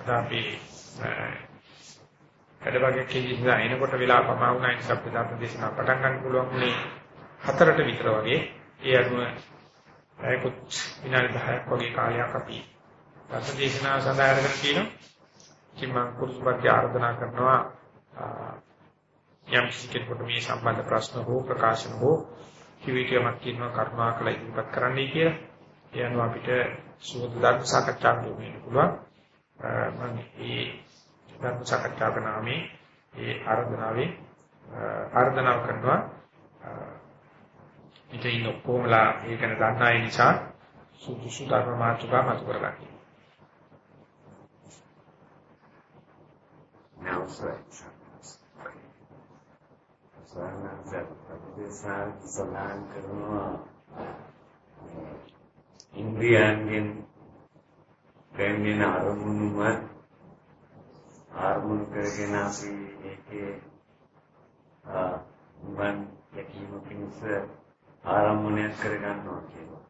අද අපි වැඩ වගේ නිසා එනකොට වෙලා පමා වුණා නිසා අපිට ධර්ම දේශනාව පටන් ගන්න පුළුවන් මේ හතරට විතර වගේ ඒ අනුව පැයකුත් විනාඩි 10ක් වගේ කාලයක් අපි ධර්ම දේශනාව සඳහා අරගෙන තියෙනවා. ඉතින් මම කුරුසුපත් ආරාධනා කරනවා යම් කෙනෙකුට මේ සම්බන්ධ ප්‍රශ්න හෝ ප්‍රකාශන හෝ කිවිතියමක් කියනවා කරුණාකර ඉදිරිපත් කරන්නයි කියලා. ඒ අනුව අපිට සුවඳ ධර්ම සාකච්ඡාවක් දෙන්න පුළුවන්. මම මේ ධර්ම සාකච්ඡාවක නාමයේ ඒ ආරාධනාවේ ආරාධනාව කරනවා ඉතින් ඔක්කොමලා ඒකන දන්න අය නිසා සුදුසු ධර්ම මාතෘකා මතු කරගන්න. Now, සලන් කරනවා ඉන්ද්‍රියයන්ගෙන් දැනෙන අරමුණුම ආරමුණු කරගෙන අපි ඒකේ මන් යකීම පිණිස ආරම්භණයක් කරගන්නවා කියනවා.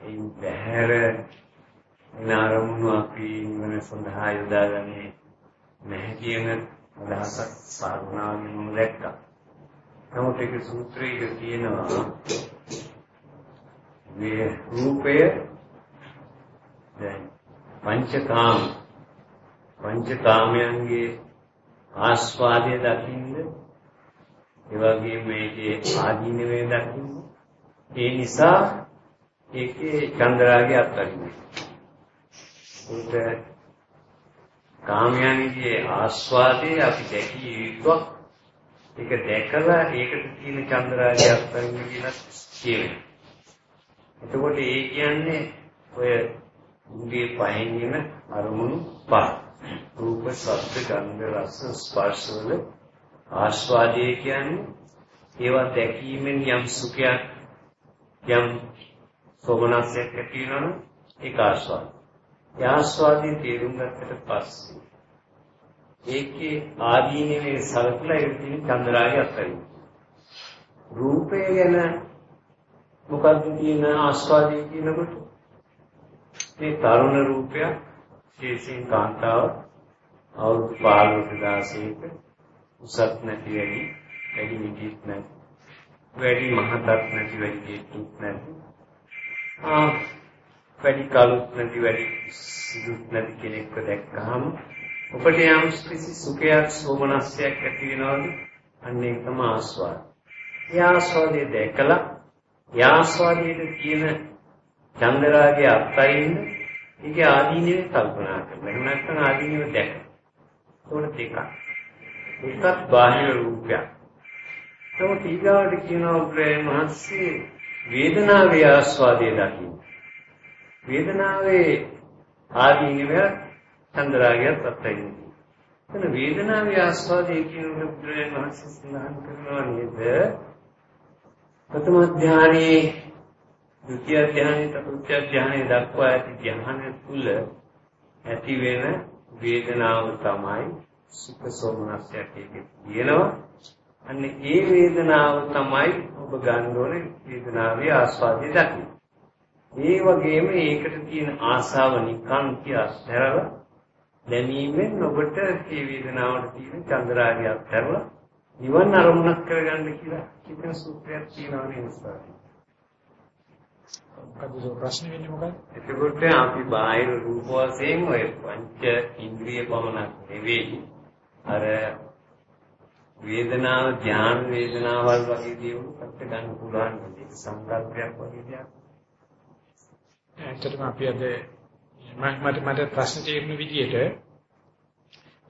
එයින් බහැර එන අරමුණු අපි ඉන්න සඳහා යොදාගන්නේ නැහැ කියන අදහසක් සාධනාවෙන් දැක්කා. නමුත් ඒක සූත්‍රයේ තියෙනවා මේ රූපය දැන් පංචකාම. පංචකාමයන්ගේ ආස්වාදය දකින්න ඒ වගේම මේකේ ආදීනවේ දකින්න. ඒ නිසා ඒකේ චන්ද්‍රාගය අත්දකින්න. උන්ට කාමයන්ගේ ආස්වාදයේ අපි දැකිය යුතුක්. ඒක දැකලා ඒකට තියෙන චන්ද්‍රාගය අත්දකින්න කියලා කියනවා එතකොට ඒ කියන්නේ ඔය උගේ පහින් අරමුණු පහ. රූප, ශබ්ද, ගන්ධ, රස, ස්පර්ශ වල ආස්වාදයේ කියන්නේ ඒවා දැකීමෙන් යම් සුඛයක් යම් සෝමනස්යක් ඇති වෙනවනම් ඒක ආස්වාද. ඒ ආස්වාදයේ තේරුම් ගත්තට පස්සේ ඒකේ ආදීනවේ සලකලා ඒ තියෙන චන්ද්‍රාගය අත්හැරින්න. රූපය ගැන මොකක්ද කියන ආස්වාදයේ කියනකොට මේ තරුණ රූපය විශේෂයෙන් කාන්තාව අවුරුදු 15 16ක උසත් නැති වැඩි වැඩි මිදිත් නැති වැඩි මහතක් නැති වැඩි දෙයක් නැති ආ වැඩි කලුත් නැති වැඩි සිදුත් නැති කෙනෙක්ව දැක්කහම ඔබට යම් කිසි සුඛයක් සෝමනස්යක් ඇති වෙනවද අන්න ඒක තමයි ආස්වාද. ඒ ආස්වාදයේ දැකලා යාස්වාදයේ තියෙන චන්දරාගේ අත්යින්න ඒකේ ආදීනවේ කල්පනා කරනවා. එහෙම නැත්නම් ආදීනව දැක. උන දෙකක්. එකක් බාහිර රූපයක්. නමුත් ඊගාවට කියනවා උග්‍රේ මහස්සී වේදනාවේ ආස්වාදයේ දකින්න. වේදනාවේ ආදීනව චන්දරාගයත් අත්යින්න. එතන වේදනාවේ ආස්වාදයේ කියන උග්‍රේ මහස්සී සඳහන් කරනවා නේද? ප්‍රථම ධානයේ ද්විතිය ධානයේ චතුර්ථ ධානයේ දක්වා ඇති ධානය තුල ඇති වෙන වේදනාව තමයි සුඛ සෝමනස්යක් එකේ තියෙනවා. අන්න ඒ වේදනාව තමයි ඔබ ගන්න ඕනේ වේදනාවේ ආස්වාදය දකින්න. ඒ වගේම ඒකට තියෙන ආසාව නිකන් කියස්තරව දැනීමෙන් ඔබට මේ වේදනාවට තියෙන චන්ද්‍රාගය අත්හැරලා නිවන් අරමුණක් කරගන්න කියලා කියන සූත්‍රයක් තියෙනවා නේද සර්? මොකද ප්‍රශ්නේ වෙන්නේ මොකක්ද? එතකොට අපි බාහිර රූප වශයෙන් ඔය පංච ඉන්ද්‍රිය පමණක් නෙවෙයි. අර වේදනාව ඥාන වේදනාවල් වගේ දේවල් අපිට ගන්න පුළුවන් මේක සංකල්පයක් වගේ දෙයක්. ඇත්තටම අපි අද මට මට ප්‍රශ්න තේරුණු විදිහට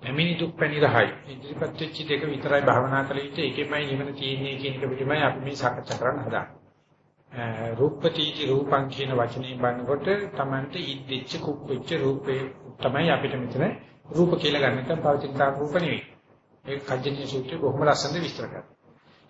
එමිනි දුක් පැණි රහයි ඉදිරිපත් වෙච්ච දෙක විතරයි භාවනා කළ යුත්තේ. ඒකෙමයි නිවන තියෙන්නේ කියන එක පිටමයි අපි මේ සාකච්ඡා කරන්න හදාන්නේ රූපපටිච රූපං කියන වචනේ බලනකොට Tamante ඉද්දෙච්ච කුප්පෙච්ච රූපේ තමයි අපිට මෙතන රූප කියලා ගන්න එක පවතින රූප නෙවෙයි. ඒක කජ්ජනීය සූත්‍රයේ බොහොම ලස්සනට විස්තර කරනවා.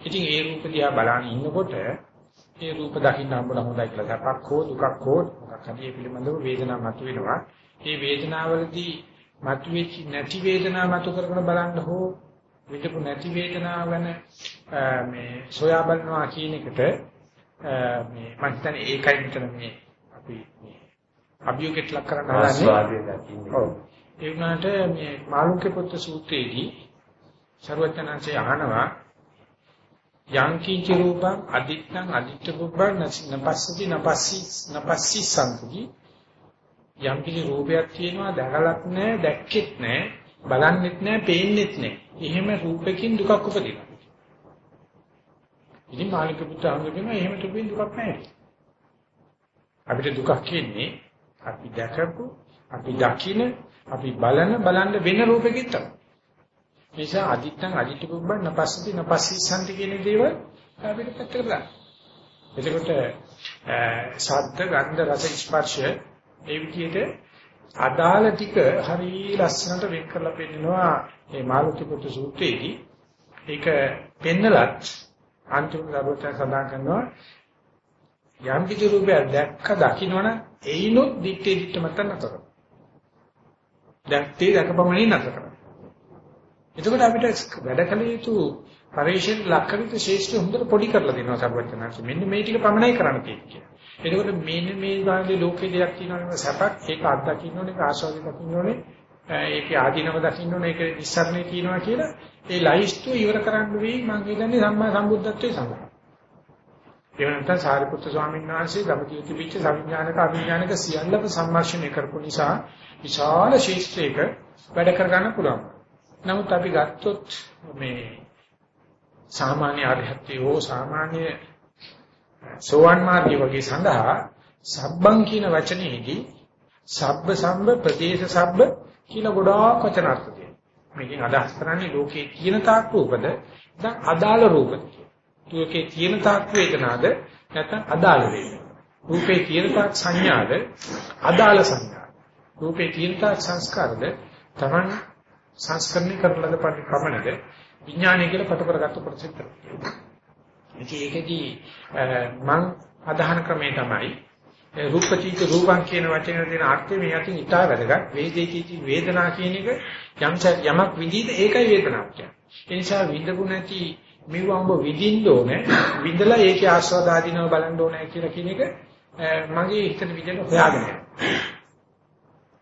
ඉතින් ඒ රූප දිහා බලන ඉන්නකොට ඒ රූප දකින්න හම්බුන හොඳයි කියලා. සපක් හෝ දුකක් හෝ මොකක් හරි පිළිබඳව වේදනාවක් මතුවෙනවා. ඒ වේදනාවලදී මතුවෙච්ච නැති වේදනාව මතු කරගෙන බලන්න හෝ විඳපු නැති වේදනාව ගැන මේ සොයා බලනවා කියන එකට මේ මම හිතන්නේ ඒකයි මෙතන මේ අපි මේ අභියෝගයට ලක් කරන්න හදන්නේ. ඔව්. ඒ වුණාට මේ මාළුක්‍ය පුත්‍ර සූත්‍රයේදී ਸਰවඥාන්සේ අහනවා යං කිංච රූපං අදිත්තං අදිත්ත පුබ්බං නපස්සති නපස්සි නපස්සි සංකති යම් කිසි රූපයක් තියෙනවා දැකලත් නැහැ දැක්කෙත් නැහැ බලන්නෙත් නැහැ පේන්නෙත් නැහැ එහෙම රූපකින් දුකක් උපදිනවා ඉතින් මාළික පුත්‍ර අංගෙම එහෙම තුපින් දුකක් නැහැ අපිට දුකක් කියන්නේ අපි දැකපු අපි දකින අපි බලන බලන්න වෙන රූපෙකින් තමයි නිසා අදිත්තං අදිත්‍ය පුබ්බං නපස්සති නපස්සිසන්ති කියන දේවල් අපිට පැත්තකට දාන්න. එතකොට ශබ්ද ගන්ධ රස ස්පර්ශ ඒ විදිහට අදාළ ටික හරි ලස්සනට වෙන් කරලා පෙන්නනවා මේ මාළුක්‍ය පුත්‍ර සූත්‍රයේදී. ඒක පෙන්නලත් අන්තිම දරුවට සඳහන් කරනවා යම් කිසි රූපයක් දැක්ක දකින්නවනම් එයිනොත් දිත්තේ දිත්ත මත නතර. දැක්තේ දැකපමණින් නතර කරනවා. එතකොට අපිට වැඩ කළ යුතු පරිශීල ලක්ෂණිත ශේෂ්ඨ හොඳට පොඩි කරලා දෙනවා සර්වඥාන්ස. මෙන්න මේ ටික පමණයි කරන්න තියෙන්නේ. එතකොට මෙන්න මේ වාගේ ලෝකේ දෙයක් තියෙනවනේ සැපක් ඒක අත්දකින්න ඕනේ ආශාවෙන් දකින්න ඕනේ ඒකේ ආධිනව දකින්න ඕනේ ඒක ඉස්සරනේ තියෙනවා කියලා ඒ ලයිස්ට් ඉවර කරන්න වෙයි මම හිතන්නේ සම්මා සම්බුද්ධත්වයේ සඳහා. ඒ වෙනත්නම් සාරිපුත්‍ර ස්වාමීන් වහන්සේ ධම්මකීර්ති පිච්ච සංඥානක අවිඥානක සියල්ලම සම්මාර්ෂණය කරපු නිසා විශාල ශේෂ්ත්‍රයක වැඩ කරගන්න පුළුවන්. නමුත් අපි ගත්තොත් මේ සාමාන්‍ය අරහත්ත්වය හෝ සාමාන්‍ය සෝවන් මාර්ගය වගේ සඳහා සබ්බං කියන වචනේදී සබ්බ සම්බ ප්‍රදේශ සබ්බ කියලා ගොඩාක් වචන අර්ථ තියෙනවා. මේකෙන් අදහස් කරන්නේ ලෝකේ තියෙන තාක් රූපද නැත්නම් අදාළ රූපද ලෝකේ තියෙන තාක් වේදනාද නැත්නම් අදාළ වේදනාද. රූපේ තියෙන තාක් සංඥාද අදාළ සංඥාද. රූපේ තියෙන තාක් සංස්කාරද Taman සංස්කරණය කරලද පමණද විඥානය කියලා කොට කරගත්ත ප්‍රසිද්ධ. ඉතින් ඒකදී මං අදහන ක්‍රමේ තමයි රූපචීත රූපං කියන වචනේ දෙන අර්ථය මේ අතින් ඉතා වැදගත්. වේදේචීති වේදනා කියන එක යම් යමක් විඳීද ඒකයි වේදනාවක් කියන්නේ. ඒ නිසා විඳපු නැති මෙවඹ විඳින්න ඕනේ. විඳලා ඒකේ ආස්වාද ආදීනව බලන්න ඕනේ කියලා කියන එක මගේ හිතන විදිහට හොයාගෙන යනවා.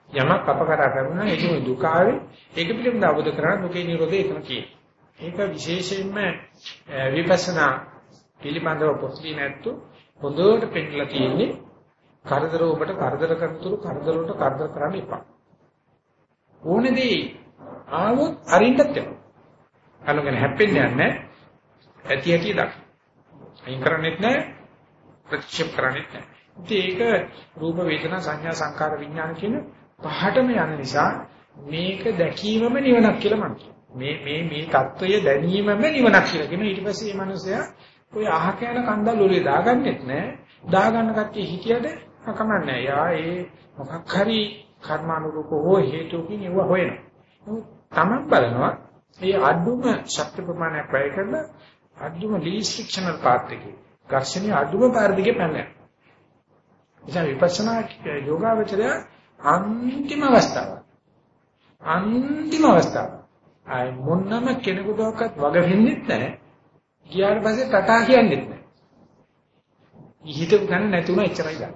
යමක් අපකරා කරනවා ඒක දුක ආවේ ඒක පිළිබඳව අවබෝධ කරගන්න දුකේ නිරෝධය එතන කියනවා. ඒක විශේෂයෙන්ම විපස්සනා පිළිබඳව පොත්ලි නැත්තු හොඳට පෙන්නලා තියෙන්නේ කරදර ඔබට කරදර කරතුරු කරදර වලට කරදර කරන්න එපා. ඕනේදී ආවොත් අරින්නත් එපා. අනුගෙන හැප්පෙන්නේ නැහැ. ඇති ඇති දක්. අයින් කරන්නේත් නැහැ. ප්‍රතික්ෂේප කරන්නේත් නැහැ. ඉතින් ඒක රූප වේදනා සංඥා සංකාර විඥාන කියන පහටම යන නිසා මේක දැකීමම නිවනක් කියලා මම මේ මේ මේ தত্ত্বය දැනීමම නිවනක් කියලා කියන ඊට පස්සේ මේ මිනිසයා કોઈ අහක යන කන්දල් ඔලේ දාගන්නෙත් නෑ දාගන්න කට්ටිය හිතියද කමන්නේ යා ඒ මොකක් හරි කර්මානුරූප හෝ හේතුකින් ඒව හොයනවා තමන් බලනවා ඒ අඩුම ශක්ති ප්‍රමාණයක් වැය කරලා අඩුම ලීස්ට් ෆ්‍රික්ෂනල් පාත් එකේ ඝර්ෂණයේ අඩුම පාර දිගේ පැනලා. ඉතින් විපස්සනා යෝගාවචරය අන්තිම අවස්ථාව. අන්තිම අවස්ථාව. අය මොන්නම කෙනෙකුටවත් වග වෙන්නේ නැහැ. ගියාට පස්සේ ටටා කියන්නේ නැහැ. හිතපු ගන්න නැතුණා එච්චරයි ගන්න.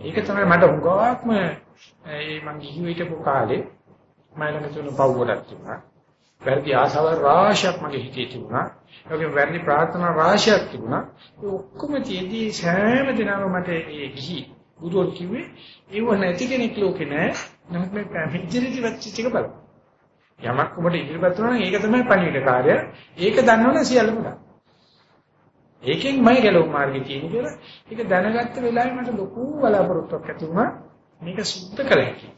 ඒක තමයි මට උගාවක්ම ඒ මං ගිහි හිටපු කාලේ මම ළඟ තුන පව් ගොඩක් තිබුණා. වැඩි ආසාව රාශියක් මගේ හිතේ තිබුණා. ඒකෙන් වැඩි ප්‍රාර්ථනා රාශියක් තිබුණා. ඒ ඔක්කොම තියදී සෑම දිනම මට ඒ ගිහි බුදුන් කිව්වේ ඒව නැති කෙනෙක් ලෝකේ නෑ. නමුත් මේ පැමිණිච්ච වෙච්ච එක බලන්න. යමක් ඔබට ඉදිරිපත් වෙනවා ඒක තමයි පණිවිඩ කාර්යය. ඒක දන්නවනේ සියල්ලම දන්න. ඒකෙන්මයි ගැලවුම් මාර්ගය තියෙන්නේ කියලා ඒක දැනගත්ත වෙලාවේ මට ලොකු බලාපොරොත්තුවක් ඇති වුණා. මේක සුද්ධ කළ හැකි.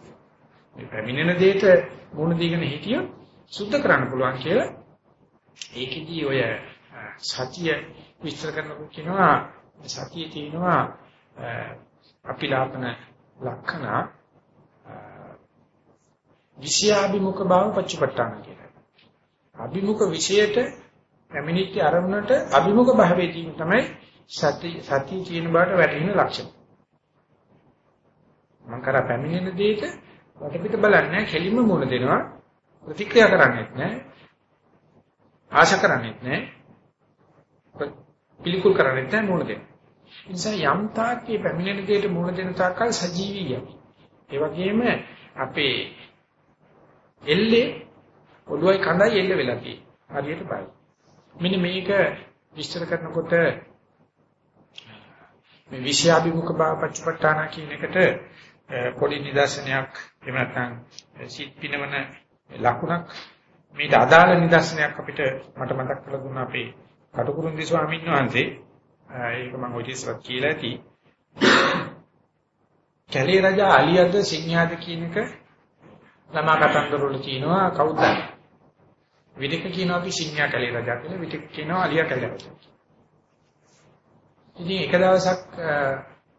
මේ පැමිණෙන දෙයට මුණ දීගෙන හිටියොත් සුද්ධ කරන්න පුළුවන් කියලා ඒකෙදී ඔය සතිය විස්තර කරනකොට කියනවා සතියේ තියෙනවා අපිලාපන ලක්ෂණ විෂයාභිමුඛ භාව පච්චපට්ඨාන කියලා. අභිමුඛ විෂයට පැමිණිච්ච අරමුණට අභිමුඛ භාවයේදී තමයි සති සතිය කියන බාට වැටෙන ලක්ෂණ. මම කරා පැමිණෙන දෙයක වටපිට බලන්නේ කෙලින්ම මුණ දෙනවා ප්‍රතික්‍රියා කරන්නේත් නැහැ ආශ කරන්නේත් නැහැ පිළිකුල් කරන්නේත් නැහැ මුණ දෙනවා නිසා යම් තාක්කේ පැමිණෙන දෙයට මුහුණ දෙන තාක්කල් සජීවීයි. ඒ වගේම අපේ එල්ලේ ඔළුවයි කඳයි එල්ල වෙලා තියෙන්නේ. හරියට බලන්න. මෙන්න මේක විස්තර කරනකොට මේ විෂයාභිමුඛ පච්චපට්ඨාන කියන එකට පොඩි නිදර්ශනයක් එහෙම නැත්නම් සිත් පිනවන ලකුණක් මේට අදාළ නිදර්ශනයක් අපිට මට මතක් කරලා දුන්න අපේ කටුකුරුන්දි ස්වාමීන් වහන්සේ. ඒක මම ඔය ඉස්සරහ කියලා ඇති. කැලේ රජා අලියද සිංහයාද කියන එක ළමා කතන්දර වල කියනවා කවුද විදික කියනවා අපි සිංහයා කැලේ රජා කියලා විදික කියනවා අලියා කැලේ රජා ඉතින් එක දවසක්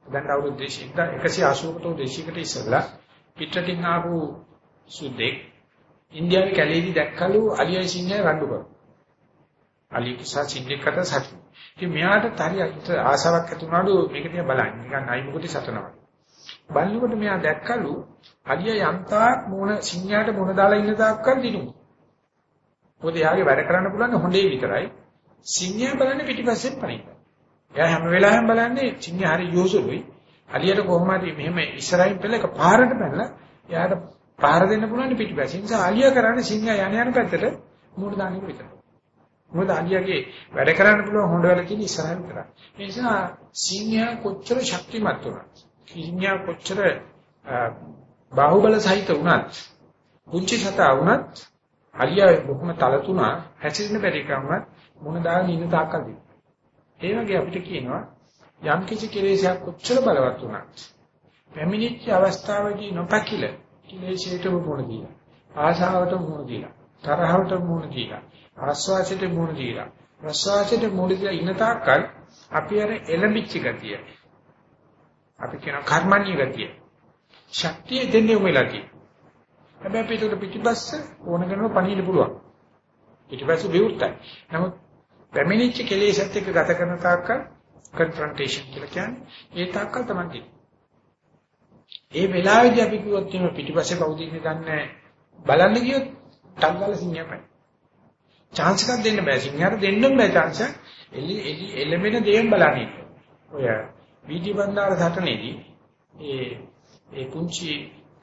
දැන් අවුරුදු 180කට දේශයකට ඉස්සෙල්ලා පිටරටින් ආපු සුද්දෙක් ඉන්දියාවේ කැලේදී දැක්කලු අලියයි සිංහයයි රණ්ඩු කරනවා. අලිය කිසා සිංහෙකට සතු. ඉතින් මෙයාට හරියට ආසාවක් ඇති වුණාලු මේක දිහා බලන්න. නිකන් අයි මොකටද සතනවා. බලනකොට මෙයා දැක්කලු අලිය යම්තාක් මොන සිංහයාට මොන දාලා ඉන්න තාක්කල් දිනුවා. මොකද එයාගේ වැඩ කරන්න පුළුවන් හොඳේ විතරයි. සිංහයා බලන්නේ පිටිපස්සෙන් පනින්න. එයා හැම වෙලාවෙම බලන්නේ සිංහයා හරි යොසුලුයි. අලියට කොහොම හරි මෙහෙම ඉස්සරහින් පෙළ එක පාරට පැනලා එයාට පාර දෙන්න පුළුවන් පිටිපස්සේ. ඒ නිසා අලියා කරන්නේ සිංහයා යන යන පැත්තට මූණ දාන්න විතරයි. මොකද අලියාගේ වැඩ කරන්න පුළුවන් හොඬ වල තියෙන ඉස්සරහින් විතරයි. ඒ නිසා සිංහයා කොච්චර ශක්තිමත් වුණත්, සිංහයා කොච්චර බාහුබල සහිත වුණත්, පුංචි සතා වුණත් අලියා බොහොම තලතුණා හැසිරෙන බැරි කමත් මොන දාගෙන ඉන්න තාක්කල් දින. ඒ වගේ අපිට කියනවා යම් කිසි කෙලෙසයක් කොච්චර බලවත් වුණත් පැමිණිච්ච අවස්ථාවේදී නොපැකිල කෙලෙසයට මුහුණ දීලා ආශාවට මුහුණ දීලා තරහවට මුහුණ දීලා ආස්වාසයට මුහුණ දීලා ප්‍රසවාසයට මුහුණ දීලා ඉන්න තාක්කල් අපි අර එළඹිච්ච ගතිය අපි කියන කර්මණීය ගතිය. ශක්තිය දෙන්නේ උමෙලා කියන හැබැයි අපිට පිටිපස්ස ඕන කරනව පණින්න පුළුවන් පිටිපස්ස විවෘතයි නමුත් පැමිණිච්ච කෙලෙසත් එක්ක ගත කරන තාක්කල් කන්ෆ්‍රන්ටේෂන් කියලා කියන්නේ ඒ තාක්කල් තමයි ඒ වෙලාවේදී අපි කිව්වොත් එහෙම පිටිපස්සේ කවුද ඉන්නේ දන්නේ බලන්න ගියොත් ටංගල සිංහපයි. chance එකක් දෙන්න බෑ සිංහයාට දෙන්නම් බෑ chance එක. එලි එලි එළමෙන දේෙන් බලන්නේ. ඔය වීඩියෝ බණ්ඩාර සටනේදී ඒ ඒ පුංචි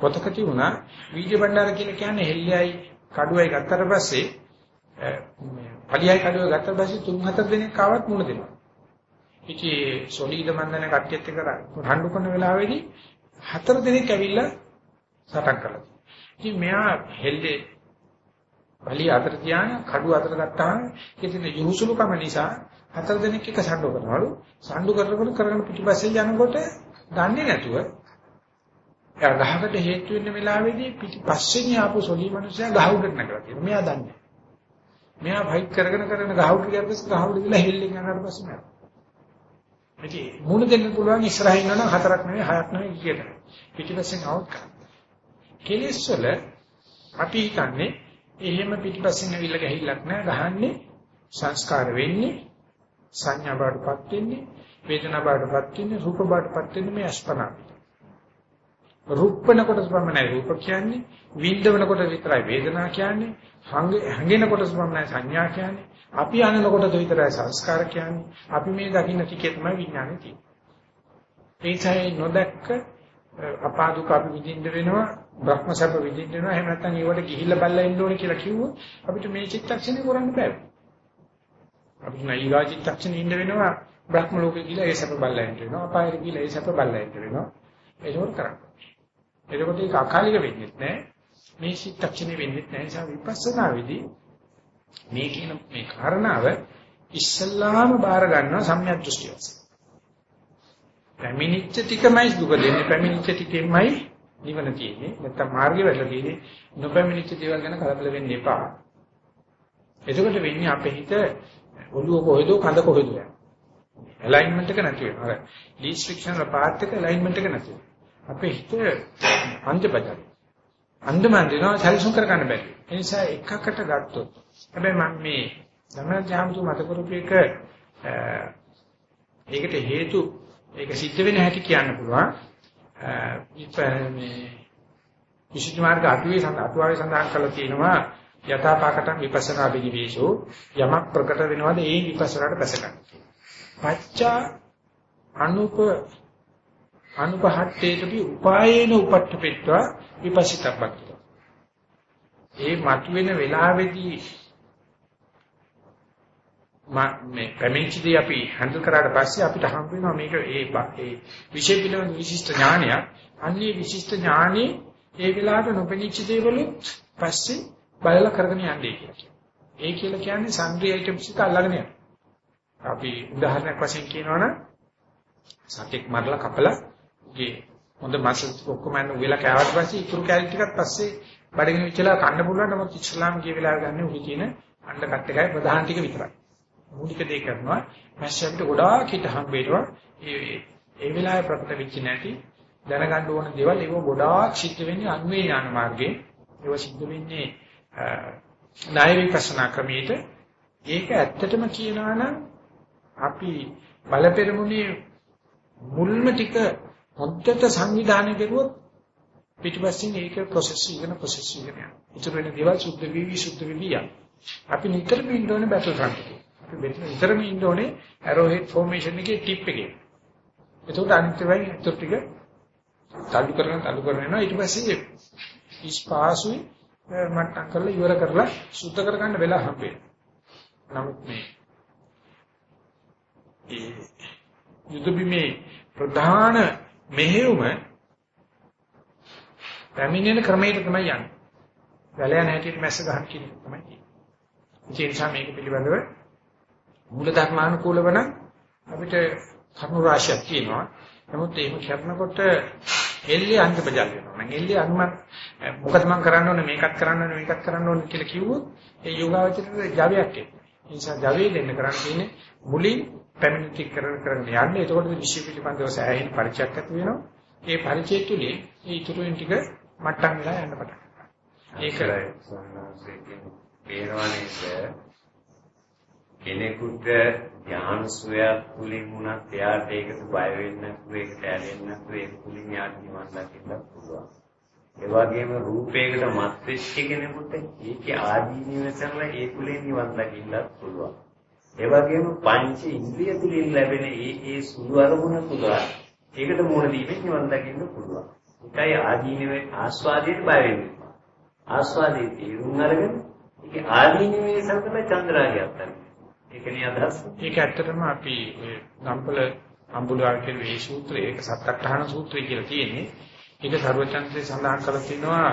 පොතක තිබුණා වීඩියෝ බණ්ඩාර කියලා කියන්නේ හෙල්ලයි කඩුවයි ගත්තට පස්සේ පලියයි කඩුව ගත්තට පස්සේ තුන් හතර දිනක් ආවත් මුණ දෙනවා. ඉතින් සොලීද මන්දන කට්ටියත් එක්ක රණ්ඩු කරන වෙලාවේදී හතර දිනක් ඇවිල්ලා සටන් කළා. ඉතින් මෙයා හෙල්ලේ පලිය අතර තියාන කඩුව අතර ගත්තාම ඉතින් යහුසුලුකම නිසා හතර දිනක් එක සම්ඩු කරනවලු. සම්ඩු කරනකොට කරගෙන පිටිපස්සේ යනකොට දන්නේ නැතුව එයා ගහකට හේතු වෙන වෙලාවේදී පිටිපස්සෙන් ආපු සොලී මිනිස්සයා ගහ උඩට නැගලා තියෙනවා. මෙයා දන්නේ. මෙයා ෆයිට් කරගෙන කරගෙන ගහ උඩට ගියාට පස්සේ ගහ උඩ ගිහලා හෙල්ලෙන් යනකට පස්සේ නෑ. ඉතින් මුණ දෙන්න පුළුවන් ඉස්සරහින් ඉන්නනම් හතරක් නෙවෙයි හයක් නෙවෙයි කීයට. පිටිපස්සෙන් අවුට් කරන්න. කෙලෙස් වල අපි හිතන්නේ එහෙම පිටිපස්සෙන් ඇවිල්ලා ගහිල්ලක් නෑ ගහන්නේ සංස්කාර වෙන්නේ සංඥා බාටපත් වෙන්නේ වේදනා බාටපත් වෙන්නේ රූප බාටපත් වෙන්නේ මේ අස්පනා. රූපන කොටස පමණයි. රූප කියන්නේ විඳවන කොට විතරයි වේදනා කියන්නේ හංගෙන කොටස පමණයි සංඥා කියන්නේ. අපි අනන කොටස විතරයි සංස්කාර කියන්නේ. අපි මේ දකින්න ටිකේ තමයි විඥානේ තියෙන්නේ. ඒසයි නොදැක්ක අපාදුක අපි විඳින්න වෙනවා බ්‍රහ්ම සැප විඳින්න වෙනවා. එහෙම නැත්නම් ඒවට ගිහිල්ලා බල්ලා ඉන්න ඕනේ කියලා කිව්වොත් අපිට මේ චිත්තක්ෂණේ කරන්න බෑ. අපිට නයිවා චිත්තක්ෂණේ ඉන්න වෙනවා බ්‍රහ්ම ලෝකේ ගිහිල්ලා ඒ සැප බල්ලා ඉන්න වෙනවා අපායෙ ගිහිල්ලා ඒ සැප බල්ලා ඉන්න වෙනවා. ඒක කරන්න. එතකොට ඒක අකාලික වෙන්නේ නැහැ. මේ චිත්තක්ෂණේ වෙන්නේ නැහැ. නිසා විපස්සනා වෙදී මේ කියන මේ කාරණාව ඉස්සල්ලාම බාර ගන්නවා සම්‍යක් දෘෂ්ටිය වශයෙන්. පැමිණිච්ච ටිකමයි දුක දෙන්නේ. පැමිණිච්ච ටිකෙමයි නිවන තියෙන්නේ. නැත්තම් මාර්ගය වැටලා තියෙන්නේ. නොපැමිණිච්ච දේවල් ගැන කලබල වෙන්න එපා. එතකොට වෙන්නේ අපේ හිත ඔළුව කොහෙද කඳ කොහෙද යනවා. ඇලයින්මන්ට් එක නැති වෙනවා. අර ලීස් ෆ්‍රික්ෂන් පාත් එක ඇලයින්මන්ට් එක නැති වෙනවා. අපේ හිත අන්ධබදයි. අන්ධමන් දෙනවා සැලසුම් කර ගන්න බැරි. ඒ නිසා එකකට ගත්තොත් හැබැයි මම මේ ධර්මජාමතු මත කරපු එක ඒකට හේතු ඒක සිද්ධ වෙන හැටි කියන්න පුළුවන්. මේ විශේෂ මාර්ග අටුවේ සඳහන් අටුවාවේ සඳහන් කරලා තියෙනවා යථාපාකටම් විපස්සනා බිනිවේෂෝ යමක් ප්‍රකට වෙනවද ඒ විපස්සනාට පැස ගන්න. පච්චා අනුප අනුපහට්ඨේතපි උපායේන උපට්ඨපෙත්වා විපසිතබ්බත් ඒ මතුවෙන වෙලාවේදී මේ පැමිණිච්චදී අපි හැන්ඩල් කරාට පස්සේ අපිට හම්බ වෙනවා මේක ඒ ඒ විශේෂ පිළිබඳ විශිෂ්ට ඥානයක්. අන්නේ විශිෂ්ට ඥානේ ඒ වෙලාවට නොපෙනිච්ච දේවලුත් පස්සේ බලලා කරගෙන යන්නේ කියලා. ඒ කියලා කියන්නේ සම්ප්‍රී අයිටම්ස් එක අල්ලගෙන යනවා. අපි උදාහරණයක් වශයෙන් කියනවනම් සතෙක් මරලා කපලා ගේ හොඳ මාස ඔක්කොම යන වෙලා කෑවට පස්සේ ඉතුරු කැලි ටිකක් පස්සේ බඩගිනි විචලා කන්න පුළුවන් නමුත් ඉස්ලාම් කිය වෙලාව ගන්න උහි තියෙන අණ්ඩ කට් එකයි ප්‍රධාන ටික විතරයි. මූලික දේ කරනවා පස්සේ අපිට ගොඩාක් හිත හම්බ වෙනවා. ඒ ඒ වෙලාවේ ප්‍රකට වෙච්ච නැති දැනගන්න ඕන දේවල් ඒක ගොඩාක් සිද්ධ වෙන්නේ අන්වේ ඥාන මාර්ගයේ. ඒක සිද්ධ වෙන්නේ ණය විපස්සනා ක්‍රමයේද ඒක ඇත්තටම කියනවා නම් අපි බලපෙරමුණේ මුල්ම ටික හොද්දට සංවිධානය කරුවොත් පිටිපස්සෙන් ඒක ප්‍රොසෙස් ඉගෙන ප්‍රොසෙස් ඉගෙන යනවා. ඉතුරු වෙන දේවල් සුද්ධ වී සුද්ධ වී යනවා. අපි නිතරම ඉන්න ඕනේ බැටල් ෆ්‍රන්ට් එකේ. අපි නිතරම ඉන්න ඕනේ ඇරෝ හෙඩ් ෆෝමේෂන් එකේ ටිප් එකේ. එතකොට අනිත් වෙයි ඉතුරු ටික තල්ලු කරගෙන තල්ලු කරගෙන යනවා. ඊට පස්සේ ඉස්පාසුයි මට්ටම් කරලා ඉවර කරලා සුද්ධ කරගන්න වෙලා හම්බෙන්නේ. නමුත් මේ ඒ යුදබිමේ ප්‍රධාන මෙහෙයුම පැමිණෙන ක්‍රමයට තමයි යන්නේ. වැලයන් හැටියට මැස්ස ගන්න කියන එක තමයි කියන්නේ. ඒ නිසා මේක පිළිබඳව මූල ධර්මානුකූලව නම් අපිට කරුණු රාශියක් තියෙනවා. නමුත් එහෙම කරනකොට එල්ලේ අන්ත බජල් වෙනවා. මම එල්ලේ අනුමත් මොකද මම කරන්න ඕනේ මේකත් කරන්න ඕනේ මේකත් කරන්න ඕනේ කියලා කිව්වොත් ඒ යෝගාවචරයේ ජවයක් එන්නේ. ඒ නිසා ජවයේ දෙන්න කරන්න තියෙන්නේ මුලින් පැමිණිටි කරන කරගෙන යන්න. එතකොට විශ්ව පිළිබඳව සෑහෙන පරිචයක් ඇති වෙනවා. ඒ පරිචය තුලින් ඒ ඉතුරුෙන් ටික මට්ටම් වෙලා යන්න පටන් ගන්නවා. ඒකයි සෝනාසයෙන් පේනවනේ කෙනෙකුට ඥාන සුවයක් තුලින් වුණත් එයාට ඒකට බය වෙන්න නැතුව ඒකට ඇලෙන්න නැතුව ඒක තුලින් යාට නිවන් දකින්න පුළුවන්. ඒ වගේම රූපයකට මත් වෙච්ච කෙනෙකුට ඒකේ ආදීනිව කරලා ඒ තුලින් නිවන් දකින්නත් පුළුවන්. ඒ වගේම පංච ඉන්ද්‍රිය තුලින් ලැබෙන ඒ ඒ සුළු අරමුණ තුල ඒකට මුණ දීමෙන් නිවන් දකින්න පුළුවන්. ඒකයි ආදීනවේ ආස්වාදයට බය වෙන්නේ. ආස්වාදයේ තේරුම් අරගෙන ඒක ආදීනවේ සම්පත චන්ද්‍රාගයක් තමයි. ඒකනේ අදහස්. ඒක ඇත්තටම අපි ඔය ගම්පල අම්බුලාල් කියන මේ සූත්‍රය ඒක සත්‍යඨාන සූත්‍රය කියලා තියෙන්නේ. ඒක සර්වචන්ත්‍රයේ සඳහන් කරලා තිනවා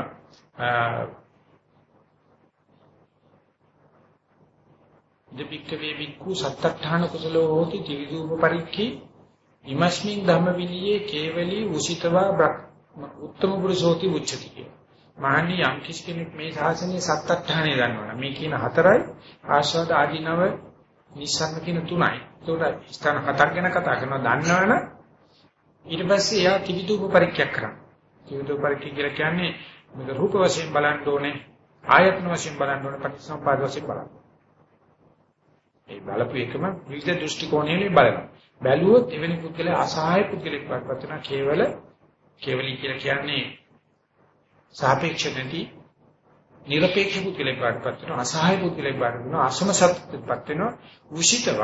දෙපික්කවේ වික්ඛු සත්තඨාන කුසලෝ හෝති ත්‍රිවිධූප පරික්ඛි ඉමස්මින් ධම්ම විනීයේ කේවලී උසිතවා උත්තම පුරුෂෝති උච්චති කිය. මහණනි යම් කිසි කෙනෙක් මේ ශාසනයේ සත්තඨානේ ගන්නවා මේ කියන හතරයි ආශාද ආදීනව නිස්සන්න කියන තුනයි. ඒකට ස්ථාන හතක් ගැන කතා කරනවා දන්නවනම් ඊට පස්සේ එයා ත්‍රිවිධූප පරික්ඛයක් කරනවා. ත්‍රිවිධූප පරික්ඛය කියලා කියන්නේ මේක රූප වශයෙන් බලන්න ඕනේ ආයතන වශයෙන් බලන්න ඕනේ පටිච්චසමුපාද වශයෙන් බලන්න. ඒ බලපු එකම විවිධ දෘෂ්ටි කෝණයෙන් බලනවා. බැලුවොත් එවැනි පුද්ගලයා අසහාය පුද්ගලෙක් වත්පත් වෙනවා කේවල කේවලී කියලා කියන්නේ සාපේක්ෂ නැති নিরপেক্ষ පුද්ගලෙක් වත්පත් වෙනවා අසහාය පුද්ගලෙක් වත්පත් වෙනවා අසමසත්පත් වෙනවා උෂිතව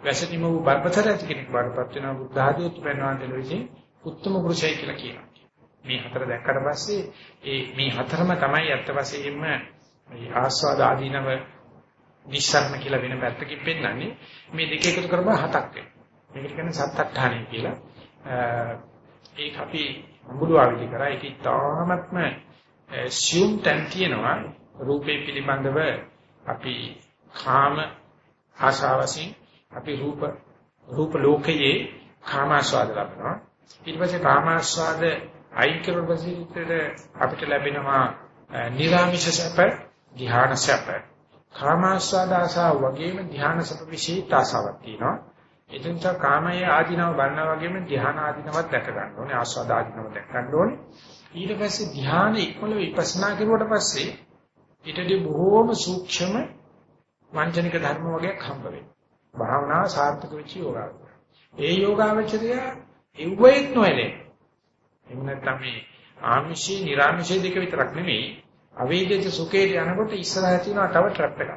වැසතිම වූ බර්බතර ඇති කෙනෙක් වත්පත් වෙනවා බුද්ධ ආදී උත්පන්නවන්ට ලෝකේ උත්තම පුරුෂය කියලා කියනවා. මේ හතර දැක්කට පස්සේ ඒ මේ හතරම තමයි අත්ත වශයෙන්ම මේ ආස්වාද ආදීනව නිස්සරණ කියලා වෙන පැත්තකින් පෙන්වන්නේ මේ දෙක එකතු කරපුවා හතක් වෙනවා. මේකට කියන්නේ සත්අට්ඨානයි කියලා. ඒක අපි අඹුළු ආවිදි කරා ඒක තාමත්ම සියුම් තැන් තියෙනවා රූපේ පිළිබඳව අපි කාම ආශාවසින් අපි රූප රූප ලෝකයේ කාමාස්වාද ලබනවා ඊට පස්සේ කාමාස්වාද අයින් කරන පස්සේ අපිට ලැබෙනවා නිරාමිෂ සැප ධ්‍යාන සැප කාමාස්වාද ආශාව වගේම ධ්‍යාන සැප විශේෂ ආශාවක් තියෙනවා එතෙන්ට කාමයේ ආධිනව ගන්නා වගේම ධ්‍යාන ආධිනවත් දැක ගන්න ඕනේ ආස්වාද ආධිනව දැක ගන්න ඕනේ ඊට පස්සේ ධ්‍යාන ඉක්මන විපස්සනා කරුවට පස්සේ ඊටදී බොහෝම සූක්ෂම වංචනික ධර්ම වගේක් හම්බ වෙනවා. භාවනාව සාර්ථක වෙච්ච යෝගාවචරය. ඒ යෝගාවචරය එව්වෙත් නොයලේ. එහෙම නැත්නම් මේ ආමිෂී නිර්ආමිෂී දෙක විතරක් නෙමෙයි අවේදිත සුඛේට යනකොට ඉස්සරහ තියෙනවා තව ට්‍රැප් එකක්.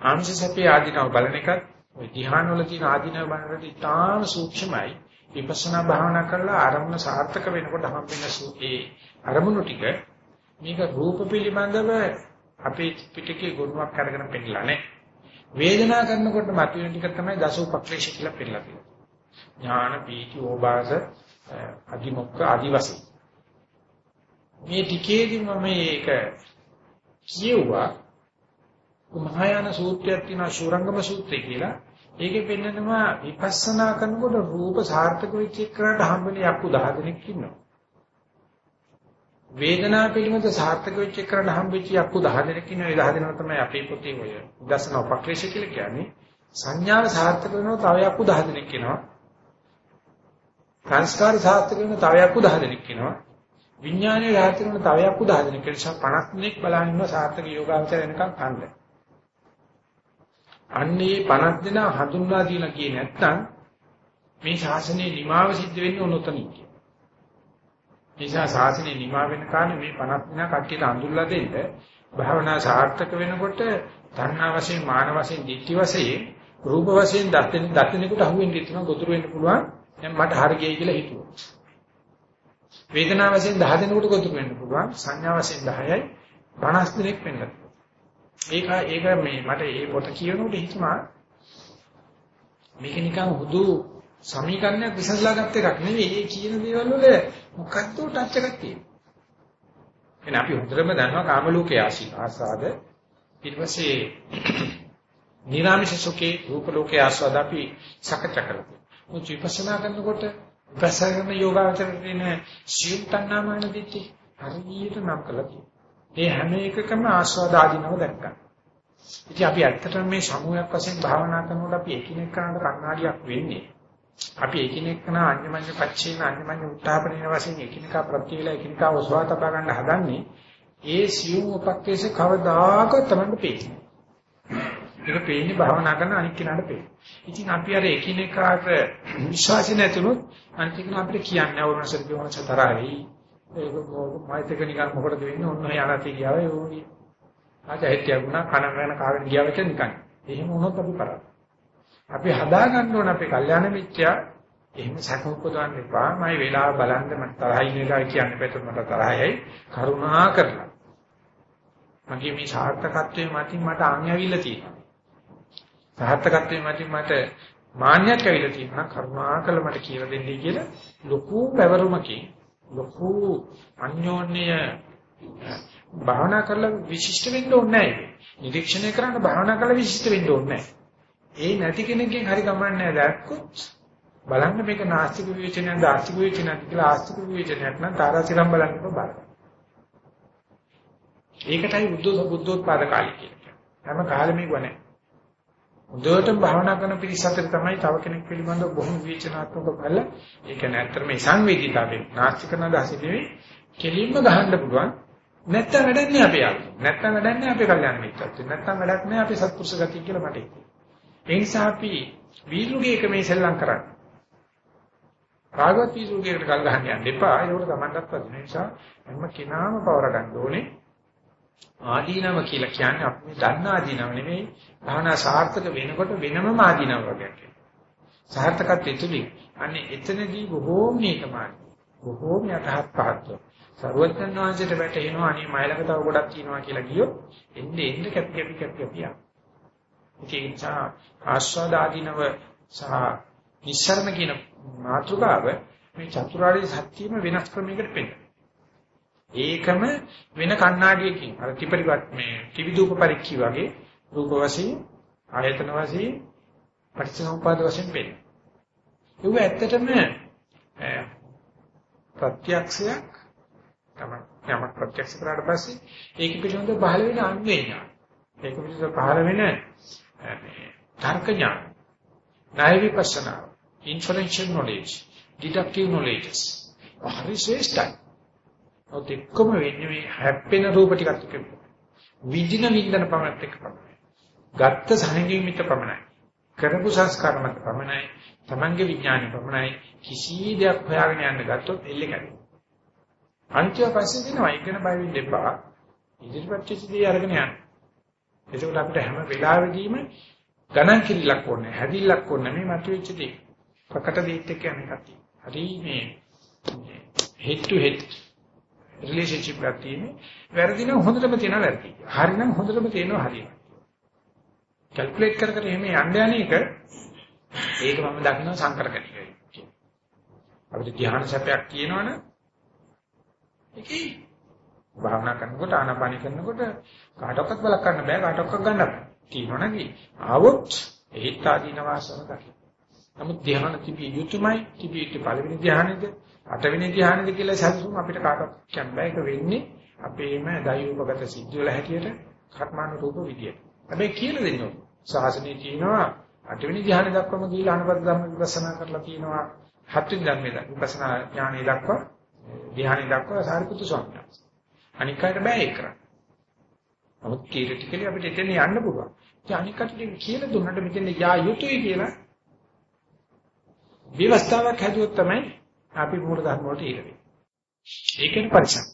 ආමිෂ සැපේ ආධිනව බලන එකත් ওই ධ්‍යාන වල තියෙන ආධිනව බලනකොට ඉතාම සූක්ෂමයි. විපස්සනා භාවනා කරලා අරමුණ සාර්ථක වෙනකොට හම්බෙන ඒ අරමුණු ටික මේක රූප පිළිබඳව අපේ පිටකේ ගුණයක් අරගෙන පෙන්නලා නැහැ. වේදනා කරනකොට මතුවෙන ටික තමයි දසෝපක්ලේශ කියලා පෙන්නලා තියෙන්නේ. ඥාන පීති ඕබාස අදිමොක්ක ආදිවාසී. මේ ටිකේදී මම මේක කියුවා මහායාන සූත්‍රයක් තියෙනවා ශූරංගම සූත්‍රය කියලා. ඒකේ පෙන්නනවා විපස්සනා කරනකොට රූප සාර්ථක වෙච්ච එකට හම්බෙන යක්කු 10 දෙනෙක් ඉන්නවා. වේදනා පිළිබඳ සාර්ථක වෙච්ච එකට හම්බෙච්ච යක්කු 10 දෙනෙක් ඉන්නවා. ඒ 10 දෙනා තමයි අපේ පොතේ ඔය දසන උපක්‍රේෂ කියලා කියන්නේ. සංඥාව සාර්ථක වෙනවා තව යක්කු 10 දෙනෙක් ඉන්නවා. සංස්කාර සාර්ථක වෙන තව යක්කු 10 දෙනෙක් ඉන්නවා. විඥානයේ සාර්ථක වෙන තව යක්කු 10 දෙනෙක්. ඒ නිසා 50 දෙනෙක් බලන් ඉන්නවා සාර්ථක යෝගාවචර වෙනකම් කන්නේ. අන්නේ 50 දෙනා හඳුන්වා දීලා කියේ නැත්නම් මේ ශාසනයේ නිමාව සිද්ධ වෙන්නේ උනොතනින් කිය. නිසා ශාසනයේ නිමා වෙන කාලේ මේ 50 දෙනා කට්ටියට අඳුල්ලා දෙන්න භාවනා සාර්ථක වෙනකොට තණ්හා වශයෙන් මාන වශයෙන් ditthi වශයෙන් රූප වශයෙන් දත්තින දත්තිනෙකුට අහුවෙන්න ඉතන ගොතුරු වෙන්න පුළුවන් දැන් මට හරි ගියයි කියලා හිතුවා. වේදනා වශයෙන් 10 දෙනෙකුට ගොතුරු වෙන්න පුළුවන් සංඥා වශයෙන් 10යි 50 දෙනෙක් වෙන්න. ඒක ඒක මේ මට මේ පොත කියනකොට හිතුණා මේක නිකන් හුදු සමීකරණයක් විසඳලා ගත්ත එකක් නෙවෙයි. ඒ කියන දේවල් වල මොකක්ද ටච් එකක් තියෙනවා. එහෙනම් අපි හොඳටම දන්නවා කාම ලෝකයේ ආසාද ඊට පස්සේ නිරාමිෂ සුඛේ රූප ලෝකයේ ආස්වාද අපි සකච්ඡා කරලා. මොකද විපස්සනා කරනකොට විපස්සනා කරන යෝගාවචරයේ සියුම් තණ්හාමාන දිට්ඨි හරියට නම් කළා තියෙනවා. ඒ හැම එකකම ආස්වාද ආධිනව දැක්කා. ඉතින් අපි ඇත්තටම මේ සමූහයක් වශයෙන් භාවනා කරනකොට අපි එකිනෙක කරන කණ්ණාඩියක් වෙන්නේ. අපි එකිනෙක කරන අන්‍යමඤ්ඤ පච්චේන අන්‍යමඤ්ඤ උත්තාපනින වශයෙන් එකිනෙක ප්‍රතිවිලා එකිනෙක ඔසවා තබා ගන්න හදන්නේ. ඒ සියුම් උපක්කේශ කවදාකවත් තමයි පේන්නේ. ඒක පේන්නේ භාවනා කරන අනික් කෙනාට පේන්නේ. ඉතින් අපි අර එකිනෙකාට විශ්වාසය නැතුනොත් අනිත් කෙනා අපිට කියන්නේ අවරණසර කියවන තරහයි ඒක මයිතක නිකන් මොකටද වෙන්නේ ඔන්න ඔය අනති ගියාව යෝනි. ආජ හිටියුණා කන වෙන කාගෙන ගියා වෙච්ච නිකන්. එහෙම වුණොත් අපි කරා. අපි හදා ගන්න ඕන අපේ කල්යාණ මිත්‍යා එහෙම සැක උපදවන්න එපා. මයි වෙලාව බලන්න මට තරහින් එකයි කියන්න බැත මට තරහයි. කරුණා කරලා. මගේ මේ සාර්ථකත්වයේ මතින් මට ආන් ඇවිල්ලා තියෙනවා. සාර්ථකත්වයේ මතින් මට මාන්නයක් ඇවිල්ලා තියෙනවා. කරුණා කළ මට කියලා දෙන්නයි කියලා ලොකු පැවරුමකින් ලොකු අන්‍යෝන්‍ය භාවනා කරලා විශිෂ්ට වෙන්න ඕනේ නැහැ. නිරීක්ෂණය කරන්න භාවනා කරලා විශිෂ්ට වෙන්න ඕනේ නැහැ. ඒ නැති කෙනෙක්ගෙන් හරි ගමන්නේ නැහැ දැක්කොත් බලන්න මේක නාස්තික විවේචනයක්ද ආස්තික විවේචනයක්ද කියලා ආස්තික විවේචනයක් නම් තාරාතිරම් බලන්න බලන්න. ඒකටයි බුද්ධ බුද්ධෝත්පාද කාලය කියන්නේ. හැම කාලෙම ඉවනේ. හොඳටම භාවනා කරන පිරිස අතර තමයි තව කෙනෙක් පිළිබඳව බොහොම විචනාත්මක බල. ඒ කියන්නේ ඇත්තට මේ සංවේදීතාවයෙන් නාස්ති කරන දහසෙ නෙවෙයි කෙලින්ම ගහන්න පුළුවන්. නැත්තම් වැඩක් නෑ අපේ යාළුවෝ නැත්තම් වැඩක් නෑ අපේ කල්යාණ මිත්‍රත්වය. නැත්තම් වැඩක් නෑ අපේ සත්පුරුෂ ගතිය කියලා මට ඒ නිසා අපි වීරුගේ එක මේ සෙල්ලම් කරන්නේ. රාගවත් වීරුගේකට කල් ගහන්න යන්න එපා. ඒකට තමන්ටත් වදින නිසා හැම කෙනාම පවර ගන්න ඕනේ. ආදීනව කියලා කියන්නේ අපි දන්න ආදීනව නෙමෙයි. භාවනා සාර්ථක වෙනකොට වෙනමම ආදීනව වගේක් සාර්ථකත්වයේ තුලින්. අන්නේ එතනදී බොහෝම නිකමාන බොහෝම යටහත් පහත්ව. සර්වඥාන් වහන්සේට වැටෙනවා අනේ මයිලක තව ගොඩක් තියෙනවා කියලා කියොත් එන්නේ එන්නේ කැපි කැපි කැපි කැපි යනවා. ඒ නිසා ආස්වාද ආදීනව සහ නිස්සරණ කියන මාතෘකාව මේ චතුරාර්ය සත්‍යම වෙනස් ක්‍රමයකට පෙන්නනවා. ඒකම වෙන කණ්ණාඩියකින් අර ත්‍රිපරිවත් මේ ත්‍රිවිධූප පරික්ෂි වගේ රූප වශයෙන් ආයතන වශයෙන් පටිච්චසමුප්පාද වශයෙන් වෙන්නේ. ඒක ඇත්තටම ප්‍රත්‍යක්ෂයක් තමයි යමක් ප්‍රත්‍යක්ෂ කරාට පස්සේ ඒක පිළිබඳව පහළ වෙන අන්වේ ඥාන. ඒක පිළිබඳව පහළ වෙන තර්ක ඥාන. ණය විපස්සනා, inferential knowledge, deductive knowledge. හරි ශ්‍රේෂ්ඨයි. ඔත් එක්කම වෙන්නේ මේ හැප්පෙන රූප ටිකත් එක්ක. විඳින විඳන පමණත් එක්ක පමණයි. ගත්ත සංගීමිත පමණයි. කරපු සංස්කාර මත පමණයි. Tamange විඥානෙ පමණයි. කිසි දෙයක් හොයාගෙන යන්න ගත්තොත් එල්ලේ කැඩෙනවා. අන්තිම පස්සේ දෙනවා ඉගෙන බය වෙන්න එපා. ඉදිරිපත් චිතිදී අරගෙන යන්න. එතකොට අපිට හැම වෙලාවෙදීම ගණන් කිරිලක් ඕනේ, හැදිල්ලක් ඕනේ මේ මතුවෙච්ච දේ. ප්‍රකට දෙයක් එක්ක යන එකක් තියෙනවා. හරි මේ head to head relationship එකක් තියෙන්නේ. වැරදි නම් හොඳටම තියෙනවා වැරදි. හරි නම් හොඳටම තියෙනවා හරි. කැල්කියුලේට් කර කර එහෙම යන්න යන එක ඒක මම දකිනවා සංකර කණිකයි. අපිට ධ්‍යාන සැපයක් තියෙනවනේ ඒකයි භාවනා කරනකොට ආනාපානි කරනකොට කාටවත් බලක් ගන්න බෑ කාටවත් ගන්න බෑ. තියෙනවනේ ආවොත් ඒත් ආදීන වාසන දකින්න. නමුත් ධ්‍යාන තිබිය යුතුමයි තිබිය යුතු පළවෙනි ධ්‍යානෙද අටවෙනි ධ්‍යානෙද කියලා සැලසුම් අපිට කාටවත් කියන්න බෑ. ඒක වෙන්නේ අපේම දෛවෝපගත සිද්ධ වල හැටියට කර්මානුරූප විදියට. හැබැයි කියලා දෙන්න ඕනේ. ශාසනයේ තියෙනවා අටවෙනි ධ්‍යානෙ දක්වම ගිහිලා අනුපද ධර්ම විපස්සනා කරලා තියෙනවා. හත්වෙනි ධර්මයේ විපස්සනා ඥානෙ දක්වා ධ්‍යානෙ දක්වා සාරිපුත්තු ස්වාමීන් වහන්සේ. අනික් අයට බෑ ඒක කරන්න. නමුත් කීරටිකලි අපිට එතන යන්න පුළුවන්. ඒ අනික් කටට කියලා දුන්නට මෙතන යා යුතුයි කියලා විවස්ථාවක් හැදුවොත් තමයි අපි මූල ධර්ම වලට ඉර වෙන්නේ. ඒකෙන් පරිසම්.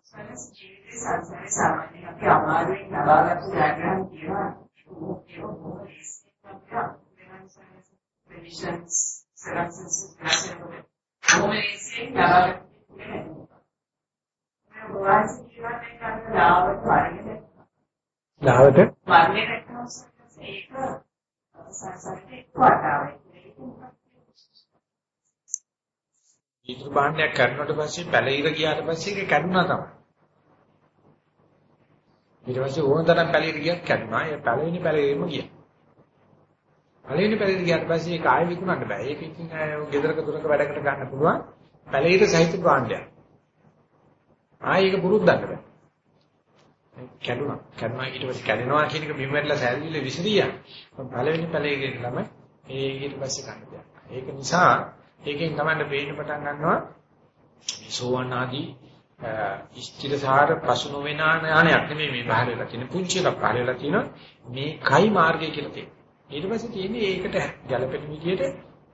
සනස් ජීවිතේ සංසාරේ සාමාන්‍යයෙන් අපි අමාරුවෙන් ලබාගත්තු ජයග්‍රහණ කියනවා. conditions, circumstances, national Omerisin lavagat ලාවට මරණයට ඒක සංසාරේ වටාවේ. ඊටු භාණ්ඩයක් කරනකොට පස්සේ පැලිර ගියාට පස්සේ ඒක කැඩුනා තමයි. ඊට පස්සේ ඕන තරම් පැලිර ගියත් කැඩුනා. ඒ පැලෙන්නේ පැලිරෙම ගියා. පළවෙනි පැලේට ගියාට පස්සේ ඒක ආයෙ විකුණන්න බෑ. ඒක ඉතින් ගෙදරක දුරක වැඩකට ගන්න පුළුවන්. පැලේට සහිත භාණ්ඩයක්. ආයෙ ඒක පුරුද්දන්න බෑ. කැඩුනා. කැඩුනා ඊට පස්සේ කැඩෙනවා කියන එක බිම් වැටලා සැල්විල විසිරියා. පළවෙනි පැලේ ගෙනලම ඒ ඊට පස්සේ ගන්න දෙයක්. ඒක නිසා ඒකෙන් තමයි පේන්න පටන් ගන්නවා සෝවන් ආදී ඉෂ්ටිරසාර පසු නොවන ඥානයක් නෙමෙයි මේ පහළ වෙලා තියෙන පුංචි එකක් පහළ වෙලා තියෙනවා මේ කයි මාර්ගය කියලා තියෙනවා. ඊට පස්සේ තියෙන්නේ ඒකට ගැළපෙන විදිහට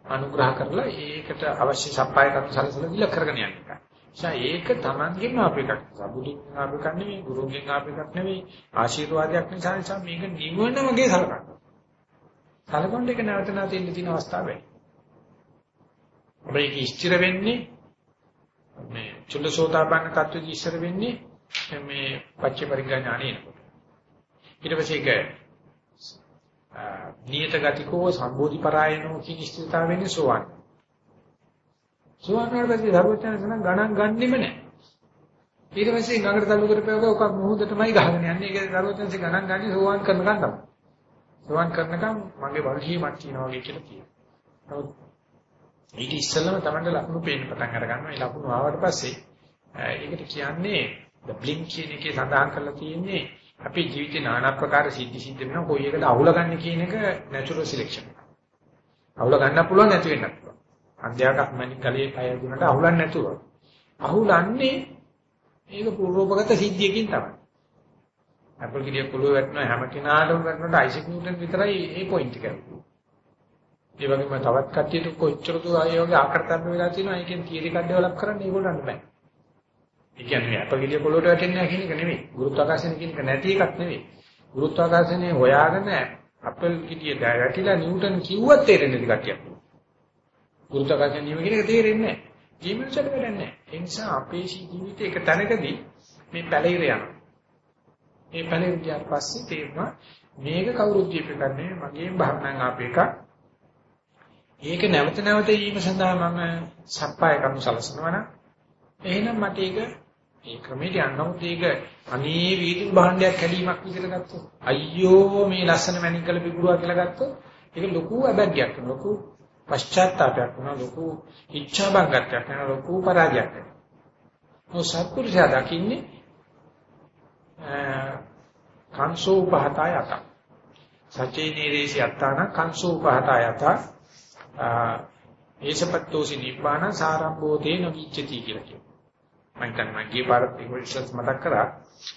අනුග්‍රහ කරලා ඒකට අවශ්‍ය සප්පාය කරු සලසලා දීලා කරගෙන යන්න එක. නිසා ඒක Tamanගෙන් ආපු එකක්. සබුලින් ආපු එකක් නෙවෙයි, ගුරුගෙන් ආපු එකක් නෙවෙයි, ආශිර්වාදයක් නිසා නිසා මේක නිවන වගේ සලකන්න. සලකන්න එක නැවත නැවත ඉන්න තියෙන අවස්ථාව වෙයි. මේක ඉස්තිර වෙන්නේ මේ චුල්ලසෝතාපන්න තත්ත්වෙදි ඉස්සර වෙන්නේ මේ පච්ච පරිඥාණය එනකොට. ඊට පස්සේ ඒක නියත ගතිකෝ සම්බෝධි පරායනෝ කියන ස්ථිරතාව වෙන්නේ සෝවන්. සෝවන් වලදී ධර්මචර්යන ගණන් ගන්නෙම නැහැ. ඊට පස්සේ ගඟට තල්ලු කරපේවක ඔක මොහොතටමයි ගහගෙන යන්නේ. ඒක ධර්මචර්යන්සේ ගණන් ගන්නේ සෝවන් කරනකම් තමයි. සෝවන් කරනකම් මගේ වර්ගීමක් තියෙනවා වගේ කියලා කියනවා. නමුත් ඊට ඉස්සෙල්ලම තමයි ලකුණු පේන්න පටන් අර ගන්නවා. ඒ ලකුණු ආවට පස්සේ ඒකට කියන්නේ the blink කියන එකේ සඳහන් කරලා තියෙන්නේ අපේ ජීවිතේ নানা ආකාර සිද්ධි සිද්ධ වෙනවා කොයි එකට අහුලගන්නේ කියන එක නැචරල් සිලෙක්ෂන්. අහුල ගන්න පුළුවන් නැති වෙන්නත් පුළුවන්. අන්ධයාගක් මැනි කලේ පය දුන්නට අහුලන්නේ නැතුව. අහුලන්නේ ඒක පූර්වෝපගත සිද්ධියකින් තමයි. ඇපල් ගෙඩිය පොළොවේ වැටෙනවා හැම කෙනාටම වැටෙනකොට අයිසෙක් නිව්ටන් විතරයි ඒ පොයින්ට් එක. ඒ වගේම තවත් කට්ටියට කොච්චරද ආයේ වගේ ආකර්තන වෙලා තියෙනවා ඒකෙන් තියරි කඩ ඩෙවලොප් කරන්න ඒගොල්ලන්ට බෑ. ඒ කියන්නේ අපගිලිය පොළොට වැටෙන්නේ නැහැ කියන එක නෙමෙයි. ගුරුත්වාකර්ෂණය කියන එක නැති එකක් නෙමෙයි. ගුරුත්වාකර්ෂණය හොයාගෙන අපල් කිටිය වැටිලා නිව්ටන් කිව්වත් තේරෙන්නේ නැති කට්ටියක්. ගුරුත්වාකර්ෂණ නියම කියන එක තේරෙන්නේ නැහැ. ජීවිතයට වැඩන්නේ නැහැ. ඒ නිසා අපේ ජීවිතේ එක තැනකදී මේ පැලිර යනවා. මේ පැලිර ගියාට පස්සේ තේරෙනවා මේක කවුරුත් දීපකන්නේ මගේ භාවනාවෙන් ආපේක. ඒක නැවත නැවත ඊම සඳහා මම සප්පාය කරු සලසනවා නම් එහෙනම් මට ඒක ඒ ක්‍රමයට යන්නමුත් ඒක අනේ වීදුරු භාණ්ඩයක් කැඩීමක් විදිහට ගත්තොත් අයියෝ මේ ලස්සන මැණිකල පිටුවා කියලා ගත්තොත් ඒක ලොකු අබැග්යක් වෙනවා ලොකු පශ්චාත්තාවයක් වෙනවා ලොකු ඉච්ඡා බංගත්වයක් වෙනවා ලොකු පරාජයක් වෙනවා. මො සත්පුරුෂයා දකින්නේ කංසෝ උපහතය යත සචේ නීරේසි අත්තාන කංසෝ උපහතය යත ඒසපත්තෝසි නිබ්බාන සාරම්භෝතේ නොවිච්චති කියලා කියනවා. මම හිතන්නේ මම ගිය පාරත් ඒක විශ්වාස මතක් කරා.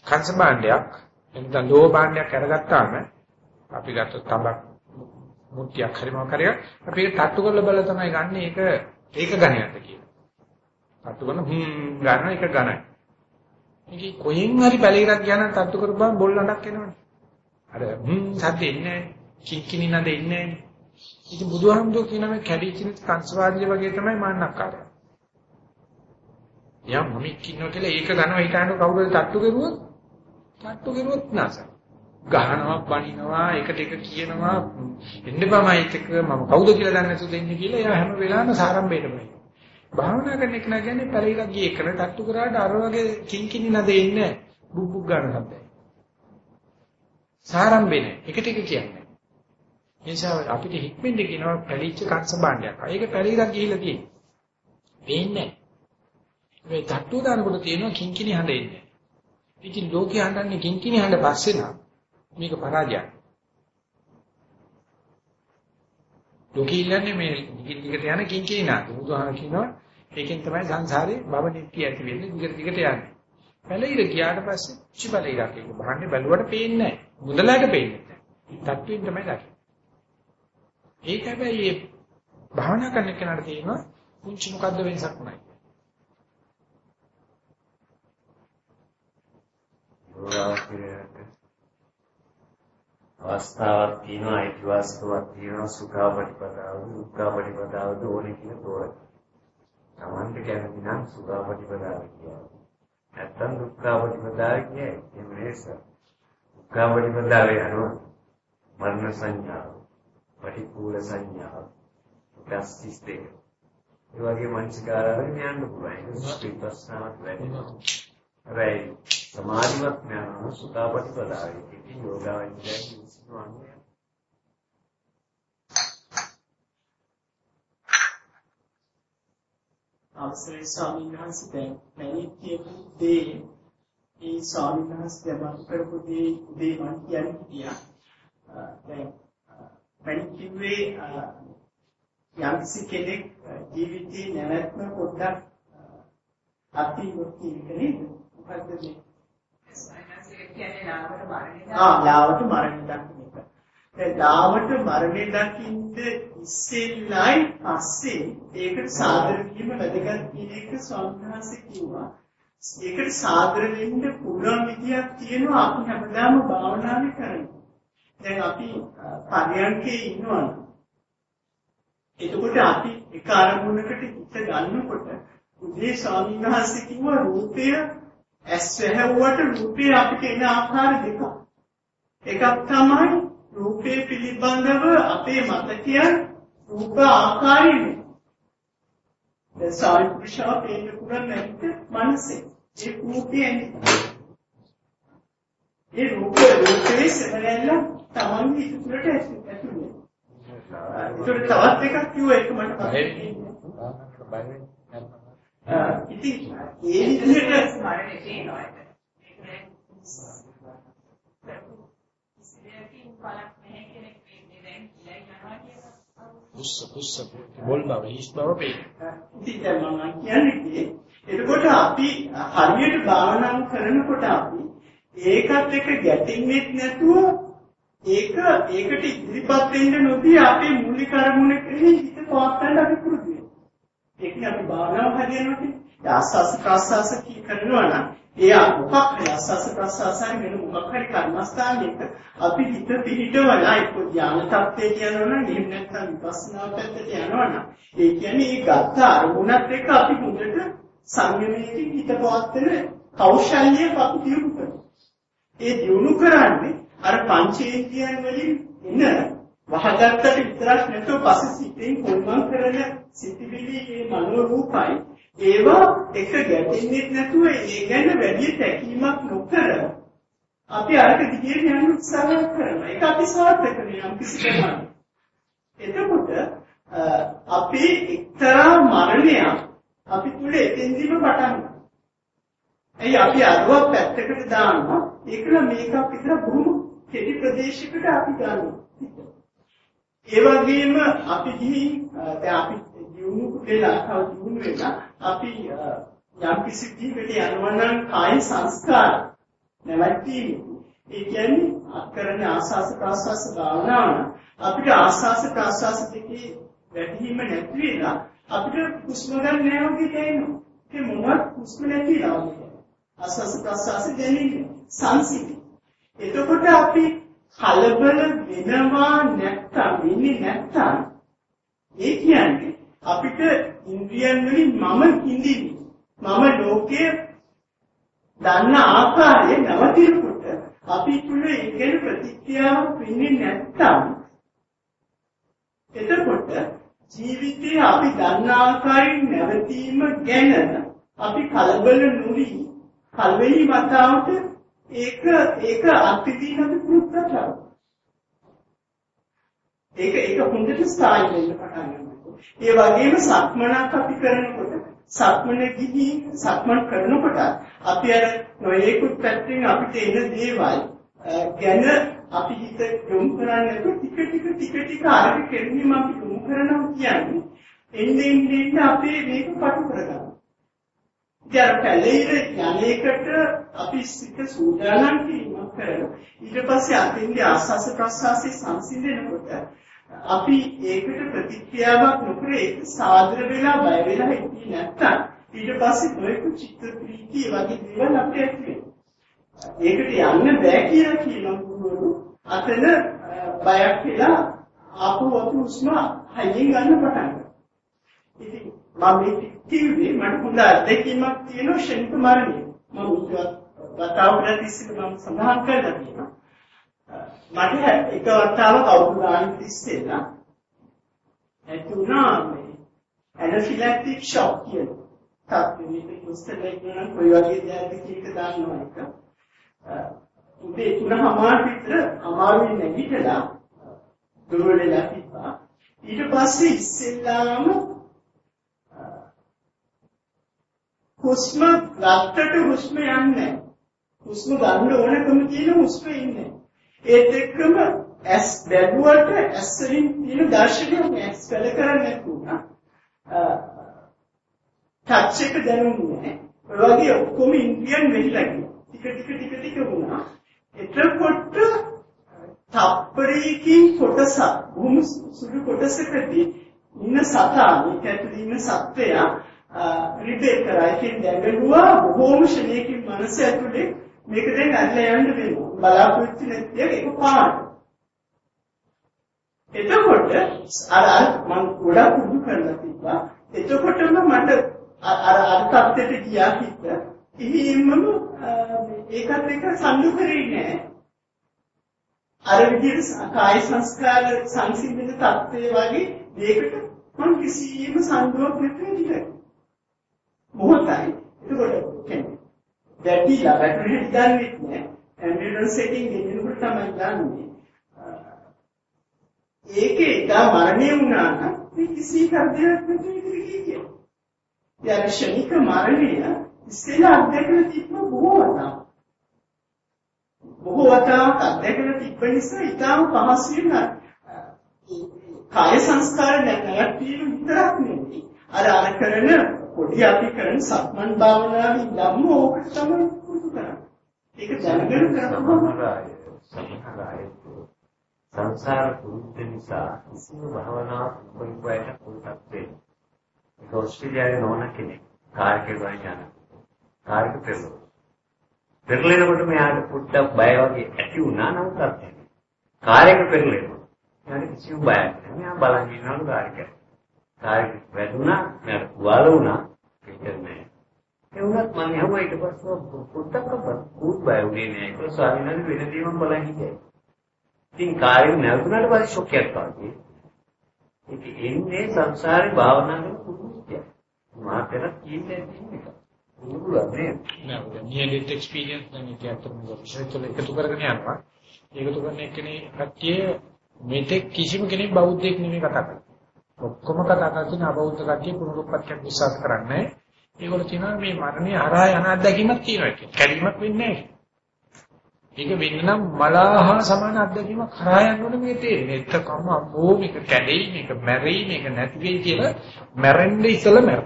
කංශ භාණ්ඩයක් එතන ලෝහ භාණ්ඩයක් අරගත්තාම අපි ගත්ත තබක් මුට්ටියක් හරි මොකක් හරි අපි ඒක තට්ටු කරලා බලලා තමයි ගන්න ඒක ඒක ගණයක්ද කියලා. තට්ටු කරන හ්ම් ගන්න එක ගණයි. මේක කොහෙන් හරි බැලීරක් ගියා නම් තට්ටු කරපුවාම බොල් ලඩක් එනවනේ. අර හ්ම් සද්ද ඉන්නේ කිංකිණි නද ඉන්නේ ඉතින් බුදුහාමුදුරුවෝ කියන මේ කැඩිච්ච කංශවාදිය වගේ තමයි මාන්නක්කාරය. යම් මමික් ඉන්නවා කියලා ඒක ගන්නවා හිතාන කවුරුද තට්ටු කරුවොත් තට්ටු කරුවොත් නැස. ගහනවා පණිනවා එකට එක කියනවා එන්න බමයිත් එක මම කවුද කියලා දන්නේ නැතුව දෙන්නේ කියලා එයා හැම වෙලාවෙම සාරම්භයටම භාවනා කරන එක නෑ කියන්නේ පරිලක් ගියේ කරන තට්ටු කරාට අර වගේ කිංකිණි නද ඉන්නේ බුබ්බුක් ගන්න හැබැයි. සාරම්භේ නෑ එකට එක කියන්නේ. ඒ නිසා අපිට හික්මෙන්ද කියනවා පැලිච්ච කංශ භාණ්ඩයක්. ඒක පැලිරක් ගිහිල්ලා තියෙන්නේ. පේන්නේ නෑ. මේ තට්ටු දානකොට තියෙනවා කිංකිණි හඬ එන්නේ. ඉතින් ලෝකේ හඬන්නේ කිංකිණි හඬ පස්සේ නම් මේක පරාජයක්. ලෝකේ ඉන්නේ මේ දිගට දිගට යන කිංකිණි නාද. බුදුහාම කියනවා ඒකෙන් තමයි සංසාරේ භව නිත්‍ය ඇති වෙන්නේ දිගට දිගට යන්නේ. පැලිර ගියාට පස්සේ චිබලිරක් ඒක බහන්නේ බැලුවට පේන්නේ නැහැ. මුදලට පේන්නේ නැහැ. තත්ත්වයෙන් තමයි දකින්නේ. ඒක හැබැයි මේ භාවනා කරන කෙනාට තියෙනවා පුංචි මොකද්ද වෙනසක් නැහැ. යෝගාවචරයට අවස්ථාවක් තියෙනවා අයිතිවාසිකමක් තියෙනවා සුඛාපටිපදාව දුක්ඛාපටිපදාවද ඕනේ කියලා තෝරන. Tamante කැමති නම් සුඛාපටිපදාව කියනවා. නැත්තම් දුක්ඛාපටිපදාව කියන්නේ ඒ වෙනස. දුක්ඛාපටිපදාවේ අනුව මරණ සංඥාව, පටිපූල සංඥාව, දස්තිස් දෙක. ඒ වගේ මනසිකාරවලින් යන්න පුළුවන්. ඒක සුඛ විපස්සනාවක් වැඩි. හැබැයි සමාධිමත් ඥාන සුතාපටි පදාවේ ඉති යෝගාවචරයෙන් විසිනවන්නේ අවසරයි ස්වාමීන් වහන්සේ දැන් මැනික් කියපු දේ ඒ ස්වාමීන් වහන්සේ දැන් කරපු දේ දේ මම කියන්නේ කියා දැන් මැනික් කිව්වේ යම්කිසි කෙනෙක් ජීවිතේ නැවැත්ම පොඩ්ඩක් අති මුක්ති නේද මොකද්ද මේ? ආ ලාවට මරණය දකින්න එක. දැන් ලාවට මරණය දකින්න ඉස්සෙල්ලයි පස්සේ ඒකට සාදර වීම වැදගත් කියන එක ස්වාමීන් කිව්වා. ඒකට සාදර වෙන්න පුළුවන් විදියක් තියෙනවා අපි හැමදාම භාවනාවේ කරන්නේ. දැන් අපි පරියන්කේ ඉන්නවා. එතකොට අපි එක අරමුණකට හිත ගන්නකොට උදේ ස්වාමීන් වහන්සේ කිව්වා රූපය ඇස් වැහැවුවට රූපේ අපිට එන ආකාර දෙකක්. එකක් තමයි රූපේ පිළිබඳව අපේ මතකයන් රූප ආකාරයෙන්. දැන් සාල්පුෂා පේන්න පුළුවන් නැත්te මනසේ. ඒ රූපේ ඒ රූපේ රූපේ සෙවරැල්ල තමන්ගේ ඉතුරට ඇතුළේ. ඒකට තවත් එකක් කිව්ව එක මට. ඉතින් ඒ විදිහට ස්මරණේ තියෙනවා ඒක. පුස්ස පුස්ස බොල් බව හිස් බව වේ. ඉතින් දැන් මම කියන්නේ එතකොට අපි හරියට භාවනා කරනකොට අපි ඒකත් එක්ක ගැටෙන්නේ නැතුව ඒක ඒකට ඉදිරිපත් වෙන්න නොදී අපේ මූලික අරමුණ කෙරෙහි හිත පවත්වන්න අපි පුරුදු වෙනවා. ඒකනේ අපි භාවනාව හරියනකොට ආස්වාස ප්‍රාස්වාස කරනවා නම් ඒ මොකක් හරි ආස්වාස ප්‍රාස්වාසයෙන් වෙන මොකක් හරි කර්මස්ථානයක අපි හිත පිහිටවලා එක්ක ධ්‍යාන තත්ත්වයට යනවා නම් එහෙම නැත්නම් විපස්සනා පැත්තට යනවා නම් ඒ කියන්නේ මේ ගත්ත අරමුණත් එක්ක අපි හොඳට සංයමයෙන් හිත පවත්වන කෞශල්‍යයක් අපි දියුණු කරනවා. ඒ දියුණු කරන්නේ අර පංචේන්ද්‍රියන් වලින් එන වහගත්තට විතරක් නැතුව පස්සේ සිතෙන් කොල්මන් කරන සිතිවිලි මේ මනෝ රූපයි. ඒවා එක ගැටෙන්නේ නැතුව ඒ ගැන වැඩි තැකීමක් නොකර අපි අරක දිගේ යන්න උත්සාහ කරනවා. ඒක අපි සාර්ථක වෙනවා කිසි කෙනෙක් එතකොට අපේ එක්තරා මරණයක් අපි තුල එතෙන්දිම පටන් ගන්නවා. එයි අපි අරුවක් පැත්තකට දානවා. ඒකල මේකක් විතර බොහොම කෙටි ප්‍රදේශයකට අපි ගන්නවා. ඒ වගේම අපි ගිහින් දැන් අපි දියුණු වෙලා තව දියුණු වෙලා අපි යම් කිසි දිගට යනවා නම් කාය සංස්කාර නැවැත්වීම. ඒ කියන්නේ අකරණ ආස්වාස ප්‍රාස්වාස භාවනාව අපිට ආස්වාස ප්‍රාස්වාස දෙකේ වැඩිම නැති වෙලා අපිට හුස්ම ගන්න නෑ වගේ දැනෙනවා. ඒ මොනවත් හුස්ම නැතිලා වගේ. ආස්වාස ප්‍රාස්වාස දැනෙන්නේ සංසිඳි. එතකොට අපි කලබල වෙනවා නැත්තම් වෙන්නේ නැත්තම් ඒ කියන්නේ අපිට ඉන්ද්‍රියන් වලින් මම හිඳින්නේ මම ලෝකයේ දන්න ආකාරය නවතිනකොට අපි තුල ඒ ගැන ප්‍රතික්‍රියාවක් වෙන්නේ නැත්තම් එතකොට ජීවිතයේ අපි දන්න ආකාරයෙන් නැවතීම ගැන අපි කලබල නොවි කලවෙලි මතාවට ඒක ඒක අත්විඳින්න අපි පුරුද්දක් ලබනවා. ඒක ඒක හොඳට ස්ථායි වෙන්න පටන් ගන්නවා. ඒ වගේම සක්මනක් අපි කරනකොට සක්මන ගිහින් සක්මන් කරනකොට අපි අර නොයේකුත් පැත්තෙන් අපිට එන දේවල් ගැන අපි හිත යොමු කරන්නේ නැතුව ටික ටික ටික ටික අරක කෙරෙහිම අපි යොමු කරනවා කියන්නේ එන්නේ එන්නේ අපේ මේක පටු කරගන්න. ඉතින් පැලෙයිර යන්නේකට අපි සිත සූදානම් කිරීමක් කරනවා. ඊට පස්සේ අතින්ගේ ආස්වාස ප්‍රස්වාසයේ සංසිඳනකොට අපි ඒකට ප්‍රතික්‍රියාවක් නොකර ඒක සාදර වෙලා බය වෙලා හිටියේ නැත්තම් ඊට පස්සේ ප්‍රේක චිත්ත ප්‍රීතිය වගේ දේවල් අපිට ඇති වෙනවා. ඒකට යන්න බෑ කියලා කියනවා ගුරුවරු. අතන බයක් කියලා ආපහු වතු උස්ම හයියෙන් ගන්න පටන් ගන්නවා. ඉතින් මම මේ කිව්වේ මට හොඳ අත්දැකීමක් තියෙනවා ශනික මරණය. මම වතාවකට ඉස්සෙල්ල මම සඳහන් කරලා තියෙනවා. මට එක වතාවක් අවුරුදු ගානක් ඉස්සෙල්ලා ඇතුණා මේ ඇනෆිලැක්ටික් ෂොක් කියන තාප්පේ මේක ඉස්සෙල්ලා ඉන්නවා කොයි වගේ දෙයක්ද කියන එක දන්නවා එක. උදේ තුනමාර විතර අමාරුවෙන් නැගිටලා දුරවලලා තිබ්බා. ඊට පස්සේ ඉස්සෙල්ලාම හුස්ම රක්තට හුස්ම යන්නේ හුස්ම ගන්න ඕනකම තියෙන හුස්ම ඉන්නේ. ඒත් එක්කම ඇස් බැලුවට ඇස් වලින් තියෙන දර්ශනය ඇස් කළ කරන්නේ නැතුණා. ටච් එක දැනුන්නේ නැහැ. ඔය වගේ ඔක්කොම ඉන්ද්‍රියන් වෙහිලා ගියා. ටික ටික ටික ටික වුණා. එතකොට තප්පරයකින් කොටස බොහොම සුළු කොටසකදී ඉන්න සතා මේක ඇතුළේ ඉන්න සත්වයා රිබේ කරා ඉතින් දැඟලුවා බොහොම ශරීරකින් මනස ඇතුලේ මේක දැන් අල්ල යන්න වෙනවා බලාපොරොත්තු නැති එක පාට එතකොට අර අර මම ගොඩක් පුදු කරලා තිබ්බා. එතකොටම මට අර අර තත්ත්වයට ගියා හිත ඉහිම්මම ඒකත් එක්ක සම්දු කරේ නෑ. අර විදිහට කාය සංස්කාර සංසිඳන තත්ත්වයේ වගේ දෙයකට මම කිසිම සංදෝෂයක් නැතුව ඉඳලා මොහොතයි. එතකොට කියන්නේ දැටිලා බැටරි දාන්නෙත් නෑ. ඇම්බියුලන්ස් එකකින් ගෙනියනකොට තමයි දාන්නේ. ඒකේ දා මරණය වුණා නම් මේ කිසි කරදරයක් නැතුව ඉදිරි ගියේ. යාර ශනික මරණය ඉස්සෙල්ලා අත්දැකලා තිබ්බ බොහෝ වතාවක්. බොහෝ වතාවක් අත්දැකලා තිබ්බ නිසා ඊටාම පහසුවෙන් කාය සංස්කාර නැවැත්වීම විතරක් නෙවෙයි. අර අර කරන පොඩි අපි කරන සක්මන් භාවනාවේ ධම්ම ඕකට තමයි පුරුදු කරන්නේ. ඒක දැනගෙන කරපුවම සමහර අය සංසාර පුරුද්ද නිසා කිසිම භාවනාවක් කොයිපයට පුරුද්දක් වෙන්නේ. ඒක ඔස්ට්‍රේලියාවේ නෝන කෙනෙක් කාර්ක ගාන යන. කාර්ක පෙරලුව. පෙරලෙනකොට මෙයාට පුට්ටක් බය වගේ ඇති වුණා නම් තාත්තේ. කාර්යක පෙරලෙනවා. එයාට කිසිම බයක් නැහැ. මෙයා බලන් ඉන්නවලු කාර්යක. කාර්යක වැදුනා, මෙයාට වල වුණා. කියන්නේ. ඒ වුණත් මම යහුවා ඊට පස්සේ පුට්ටක් කපුත් බය වුණේ නෑ. ඒක ස්වාමීන් වහන්සේ වෙන දේම බලන් හිටියේ. ඉතින් කාර්යය නැවතුනට පස්සේ ෂොක්යක් වගේ. ඒක එන්නේ සංසාරේ භාවනා කරන කුරුසිය. මාතර කියන්නේ මේක. පුළුවන් නේද? නෑ නියලිට එක්ස්පීරියන්ස් නම් ඒක අතම විශ්වවිද්‍යාල එකතු කරගෙන යනවා. ඒකතු කරන එක්කනේ කට්ටිය මෙතෙක් කිසිම කෙනෙක් බෞද්ධයෙක් නෙමෙයි කතා කරන්නේ. ඔක්කොම කතා කරන අබෞද්ධ කට්ටිය පුනරුත්පත්තියක් විශ්වාස කරන්නේ. ඒගොල්ලෝ කියනවා මේ මරණය හරහා යන අත්දැකීමක් තියෙනවා කියලා. කැඩීමක් වෙන්නේ නැහැ. ඒක වෙන්න නම් මලහා සමාන අත්දැකීමක් හරහා යන්න ඕනේ මේ තේරෙන්නේ. එතකම අම්මෝ මේක කැඩෙයි, මේක මැරෙයි, මේක නැති වෙයි කියලා මැරෙන්න ඉසල මැර.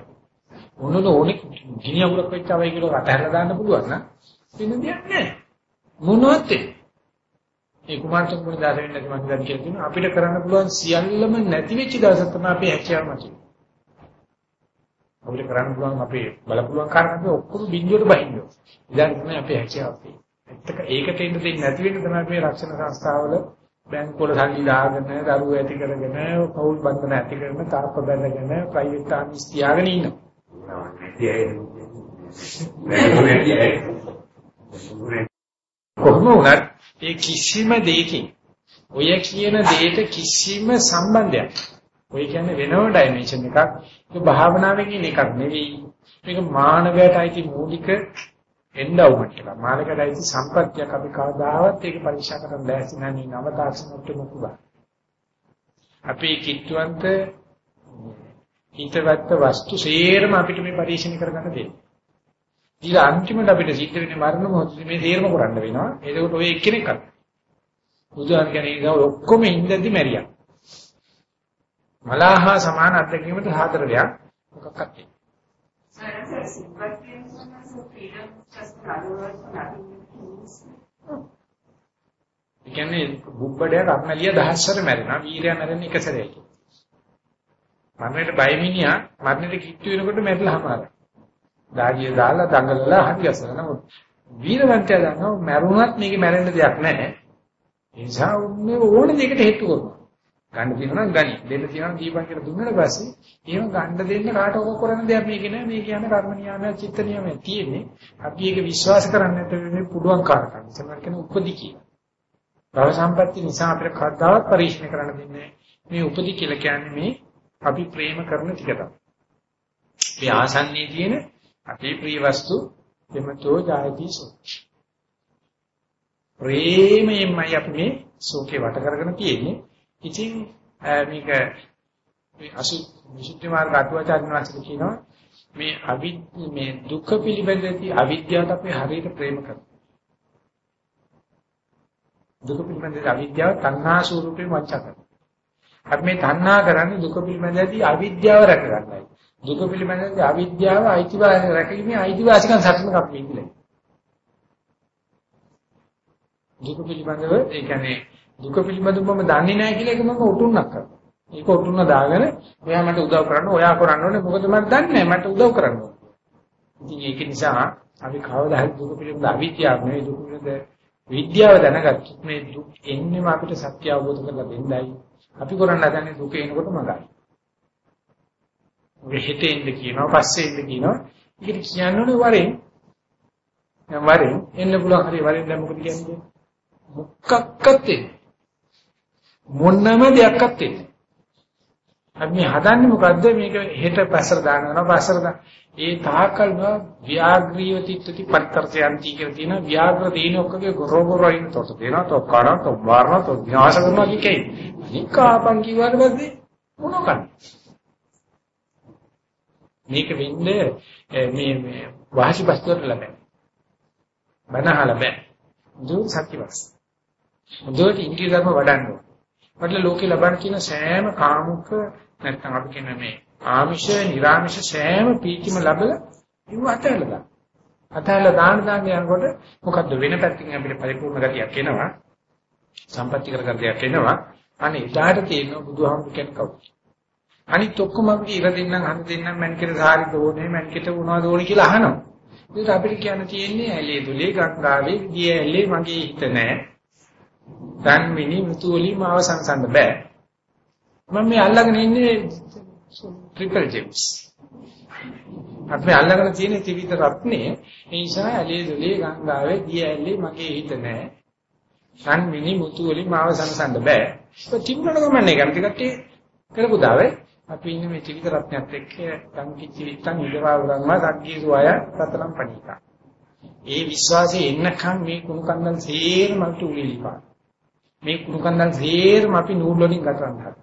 මොනද ඕනේ ගිනි අඟුරක් වෙච්ච අවයි කියලා රටහැරලා දාන්න පුළුවන් නම් වෙන දෙයක් නැහැ. මොනවත් ඒ කුමාරතුංග මොන දාස වෙන්නේ දැන් කියලා තියෙනවා අපිට කරන්න පුළුවන් සියල්ලම නැති වෙච්ච දවසක් තමයි අපි හැකියාව මතුවේ. අපිට කරන්න පුළුවන් අපේ බල පුළුවන් කාරණා ඔක්කොම බින්දුවට බහින්න. ඉතින් තමයි අපේ හැකියාව තියෙන්නේ. ඒකට එන්න දෙන්නේ නැති වෙන්න තමයි මේ රක්ෂණ සංස්ථාවල බැංකු වල සල්ලි දාගෙන දරුවෝ ඇති කරගෙන පෞල් බන්ධන ඇති කරගෙන තාප්ප බැඳගෙන ප්‍රයිවට් ආමිස් තියාගෙන ඉන්නවා. නැති අය කොහොම වුණත් ඒ කිසිම දෙයකින් ඔය කියන දෙයට කිසිම සම්බන්ධයක්. ඔය කියන්නේ වෙනම ඩයිමන්ෂන් එකක්. ඒක භාවනාවෙන් ඉන්න එකක් නෙවෙයි. මේක මානවයට අයිති මූලික එන්ඩවුමන්ට් එක මානවයට අයිති සම්පත්තියක්. අපි කවදාවත් ඒක පරීක්ෂා කරන්න බැහැ. නැණි නව තාක්ෂණයට මොකුවා අපි කිට්ටුවන්ත හිතවත් වස්තු සේරම අපිට මේ පරීක්ෂණ කරගන්න දෙන්නේ. ඊට අන්තිමට අපිට සිද්ධ වෙන්නේ මරණ මොහොතේ මේ තේරම කරන්න වෙනවා. ඒකෝට ඔය එක්කෙනෙක් අත්. බුදුහාම කියන්නේ ඒක ඔක්කොම ඉඳන්දි මැරියා. මලාහා සමාන අත්දැකීමට හතරයක් මොකක්වත් නැහැ. So, as a sympathy and so freedom just another word for nothing means. ඒ කියන්නේ බුබ්බඩයක් අක්නලිය දහස්වර මැරෙනවා. වීරයා මැරෙන්නේ එක සැරේයි. මරණයට බය මිනිහා මරණයට කිට්ටු වෙනකොට මැරිලා හමාරයි. දාගිය දාලා දඟලලා හරි අසල නමුත් වීරවන්තයා දන්නවා මැරුණත් මේකේ මැරෙන්න දෙයක් නැහැ. ඒ නිසා මේ ඕන දෙයකට හේතු කරනවා. ගන්න තියෙනවා නම් ගනි. දෙන්න තියෙනවා නම් දීපන් කියලා දුන්නාට පස්සේ එහෙම ගන්න දෙන්න කාට ඔක කරන දෙයක් මේක නෑ. මේ කියන්නේ කර්ම නියාමය, චිත්ත නියාමය තියෙන්නේ. අපි ඒක විශ්වාස කරන්නේ නැත්නම් මේ පුඩුවන් කාරකම්. සමහර කෙනෙක් උපදි කියලා. භව සම්පatti නිසා අපිට කවදාවත් පරිශ්‍රණය කරන්න දෙන්නේ මේ උපදි කියලා කියන්නේ මේ අපි ප්‍රේම කරන ටික තමයි. මේ ආසන්නයේ තියෙන අපේ ප්‍රිය වස්තු එමතෝ ජායති සෝච. ප්‍රේමයෙන්මයි අපි මේ සෝකේ වට කරගෙන තියෙන්නේ. ඉතින් මේක මේ අසු විසුද්ධි මාර්ග අටුවාචාර්ය වහන්සේ කියනවා මේ අවි මේ දුක පිළිබඳදී අවිද්‍යාවට අපි හරියට ප්‍රේම කරනවා. දුක පිළිබඳදී අවිද්‍යාව තණ්හා ස්වරූපේ වංචා කරනවා. අපි මේ තණ්හා කරන්නේ දුක පිළිබඳදී අවිද්‍යාව රැකගන්නයි. දුක පිළිබඳව අවිද්‍යාව අයිතිවාසිකම් රැකීමේ අයිතිවාසිකම් සටනක් අපි ඉන්නේ. දුක පිළිබඳව ඒ කියන්නේ දුක පිළිබඳව මම දන්නේ නැහැ කියලා එක මම උටුන්නක් කරනවා. ඒක උටුන්න දාගෙන ඔයා මට උදව් කරන්න ඔයා කරන්න ඕනේ මොකද මම දන්නේ මට උදව් කරන්න ඕනේ. ඉතින් ඒක නිසා අපි කවදා හරි දුක පිළිබඳ අවිද්‍යාව නෙවෙයි දුක පිළිබඳ විද්‍යාව දැනගත්තොත් මේ දුක් එන්නේම අපිට සත්‍ය අවබෝධ කරලා දෙන්නයි. අපි කරන්න හදන්නේ දුක එනකොට මගයි. වෙහෙට එන්න කියනවා පස්සේ එන්න කියනවා. ඒකට කියන්නේ වරෙන්. දැන් වරෙන් එන්න පුළුවන් හරි වරෙන් දැන් මොකද කියන්නේ? මොකක්කත් මොන්නම දෙයක්වත් නැහැ. අපි මේ හදන්නේ මොකද්ද? මේක හෙට පැසර දානවා පැසර දා. ඒ තාකල් ව්‍යාග්‍රීව තිත්ති පත්තරයන්ති කියලා කියන ව්‍යාග්‍ර දේන ඔක්කගේ ගොරෝගොරයින් තොට දෙනවා තො කරන තො වර්ණ තො විනාශ කරනවා කියන්නේ අනිකාපන් කිව්වට පස්සේ මොනකන්නේ මේක වෙන්නේ මේ මේ වාසි වස්තුවට ලැබෙන. බනහල බෑ. දු සත්‍යවස්. දුවට ඉන්ද්‍රිය ධර්ම වඩන්න ඕන. වඩලා ලෝකේ ලබන කියන සෑම කාමුක නැත්නම් අපි කියන මේ ආමිෂ, නිර්ආමිෂ සෑම පීතිම ලැබලා ඉව අතහැරලා දාන්න. අතහැරලා දාන දාන යනකොට මොකද්ද වෙන පැත්තකින් අපිට පරිපූර්ණ ගතියක් එනවා. සම්පත්‍ති කරගතියක් එනවා. අනේ ඊට තියෙන බුදුහාමුදුරු කියන කවුද? අනිත් ඔක්කොම අපි ඉර දෙන්නම් අහන දෙන්නම් මං කියලා සාරි දෝනේ මං කිට වුණාද ඕනේ කියලා අහනවා. ඒක අපිට කියන්න තියෙන්නේ ඇලේ දුලේ ගංගාවේ ගිය ඇලේ මගේ හිත නෑ. ධම්මිනි මුතුලි මාව සංසන්ද බෑ. මම මේ අල්ලගෙන ඉන්නේ ට්‍රිපල් ජෙම්ස්. අපි අල්ලගෙන තියෙන ත්‍රිවිධ රත්නේ ඒ නිසා ඇලේ දුලේ ගංගාවේ ගිය ඇලේ මගේ හිත නෑ. ධම්මිනි මුතුලි මාව සංසන්ද බෑ. ඒක තිබුණාට ගමන්නේ ගන්න ටිකට්ටිය කරපු දාවේ අපි ඉන්නේ මේ ත්‍රිවිධ රත්නයත් එක්ක සංකිච්ච විත්තන් ඉදවා උරන්මා සග්ගීසු අය සතරම් පණිකා. ඒ විශ්වාසයේ එන්නකම් මේ කුණු කන්දල් සේරම අපිට උලිලිපා. මේ කුණු කන්දල් සේරම අපි නූල් වලින් ගතරන් හදා.